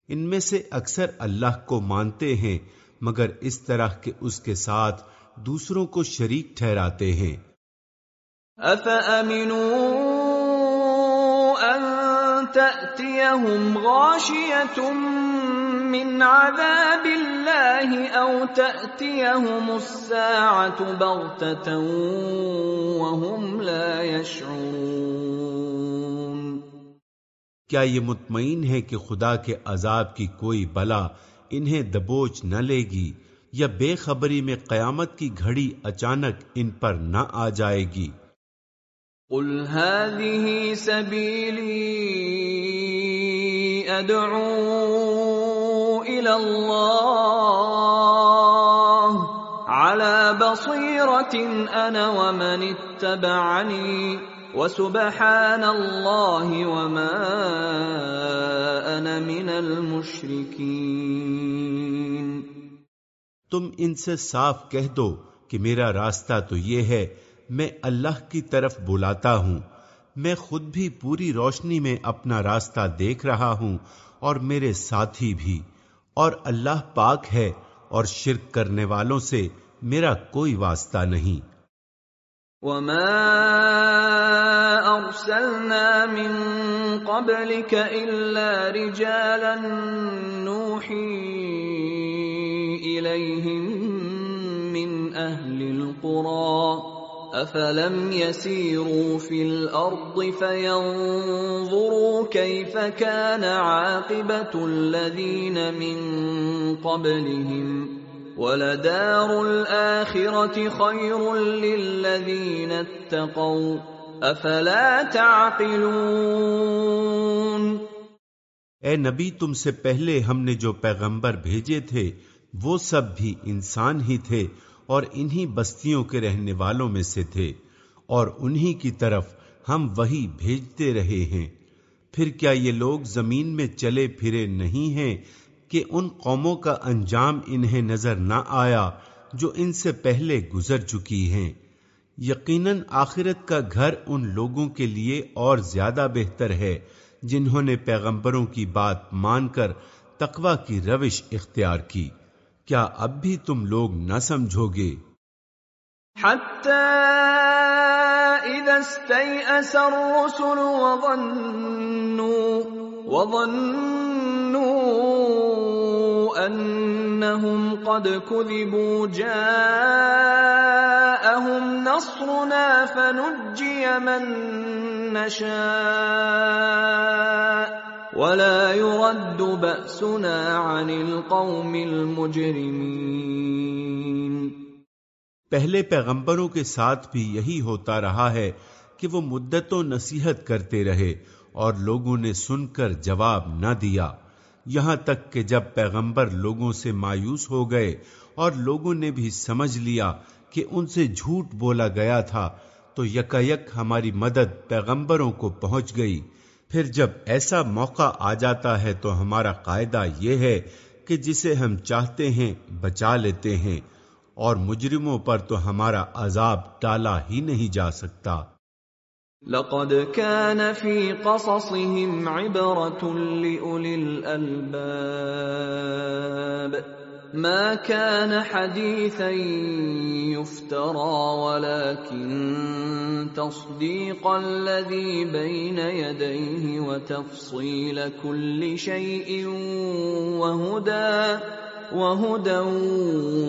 ان میں سے اکثر اللہ کو مانتے ہیں مگر اس طرح کہ اس کے ساتھ دوسروں کو شریک ٹھہراتے ہیں۔ أَفَأَمِنُوا أَن تَأْتِيَهُمْ غَاشِيَةٌ مِّنْ عَذَابِ اللَّهِ أَوْ تَأْتِيَهُمُ السَّاعَةُ بَغْتَةً وَهُمْ لَا يَشْعُرُونَ. کیا یہ مطمئن ہے کہ خدا کے عذاب کی کوئی بلا انہیں دبوچ نہ لے گی یا بے خبری میں قیامت کی گھڑی اچانک ان پر نہ آ جائے گی؟ قل هذه سبيلي ادعو الله. على بصيره انا ومن اتبعني. وسبحان الله وما انا من المشركين. تم ان سے صاف کہہ دو کہ میرا راستہ تو یہ ہے، میں اللہ کی طرف بلاتا ہوں۔ میں خود بھی پوری روشنی میں اپنا راستہ دیکھ رہا ہوں اور میرے ساتھی بھی۔ اور اللہ پاک ہے اور شرک کرنے والوں سے میرا کوئی واسطہ نہیں۔ وما ارسلنا من قبلك الا رجالا نوحي اليهم من اهل القرى۔ افلم يسيروا في الارض فينظروا كيف كان عاقبه الذين من قبلهم ولدار الاخره خير للذين اتقوا افلا تعقلون اے نبی، تم سے پہلے ہم نے جو پیغمبر بھیجے تھے، وہ سب بھی انسان ہی تھے۔ اور انہی بستیوں کے رہنے والوں میں سے تھے اور انہی کی طرف ہم وہی بھیجتے رہے ہیں۔ پھر کیا یہ لوگ زمین میں چلے پھرے نہیں ہیں کہ ان قوموں کا انجام انہیں نظر نہ آیا جو ان سے پہلے گزر چکی ہیں؟ یقیناً آخرت کا گھر ان لوگوں کے لیے اور زیادہ بہتر ہے جنہوں نے پیغمبروں کی بات مان کر تقوی کی روش اختیار کی۔ کیا اب بھی تم لوگ نہ سمجھو گے؟ حتى إذا استيأس الرسل وظنوا وظنوا أنهم قد كذبوا، جاءهم نصرنا فنجي من نشاء. ولا يرد بأسنا عن القوم المجرمين۔ پہلے پیغمبروں کے ساتھ بھی یہی ہوتا رہا ہے کہ وہ مدت و نصیحت کرتے رہے اور لوگوں نے سن کر جواب نہ دیا۔ یہاں تک کہ جب پیغمبر لوگوں سے مایوس ہو گئے اور لوگوں نے بھی سمجھ لیا کہ ان سے جھوٹ بولا گیا تھا، تو یک ہماری مدد پیغمبروں کو پہنچ گئی۔ پھر جب ایسا موقع آ جاتا ہے تو ہمارا قاعدہ یہ ہے کہ جسے ہم چاہتے ہیں بچا لیتے ہیں اور مجرموں پر تو ہمارا عذاب ٹالا ہی نہیں جا سکتا۔ لقد كان في قصصهم عبرة لأولي الألباب۔ ما كان حديثا يفترى ولكن تصديق الذي بين يديه وتفصيل كل شيء وهدى وهدى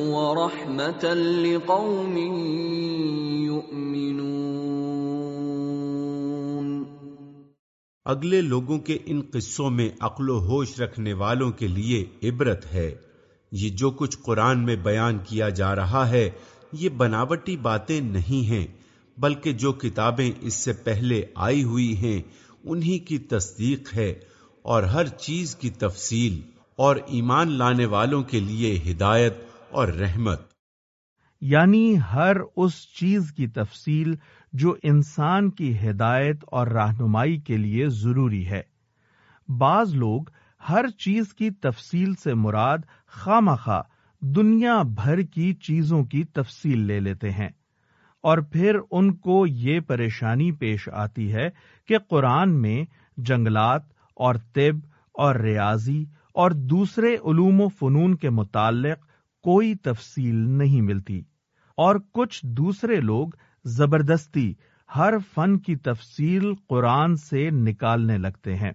ورحمة لقوم يؤمنون. اگلے لوگوں کے ان قصوں میں عقل و ہوش رکھنے والوں کے لیے عبرت ہے۔ یہ جو کچھ قرآن میں بیان کیا جا رہا ہے، یہ بناوٹی باتیں نہیں ہیں، بلکہ جو کتابیں اس سے پہلے آئی ہوئی ہیں، انہی کی تصدیق ہے اور ہر چیز کی تفصیل اور ایمان لانے والوں کے لیے ہدایت اور رحمت۔ یعنی ہر اس چیز کی تفصیل جو انسان کی ہدایت اور رہنمائی کے لیے ضروری ہے۔ بعض لوگ ہر چیز کی تفصیل سے مراد خواہ دنیا بھر کی چیزوں کی تفصیل لے لیتے ہیں۔ اور پھر ان کو یہ پریشانی پیش آتی ہے کہ قرآن میں جنگلات اور طب اور ریاضی اور دوسرے علوم و فنون کے متعلق کوئی تفصیل نہیں ملتی۔ اور کچھ دوسرے لوگ زبردستی ہر فن کی تفصیل قرآن سے نکالنے لگتے ہیں۔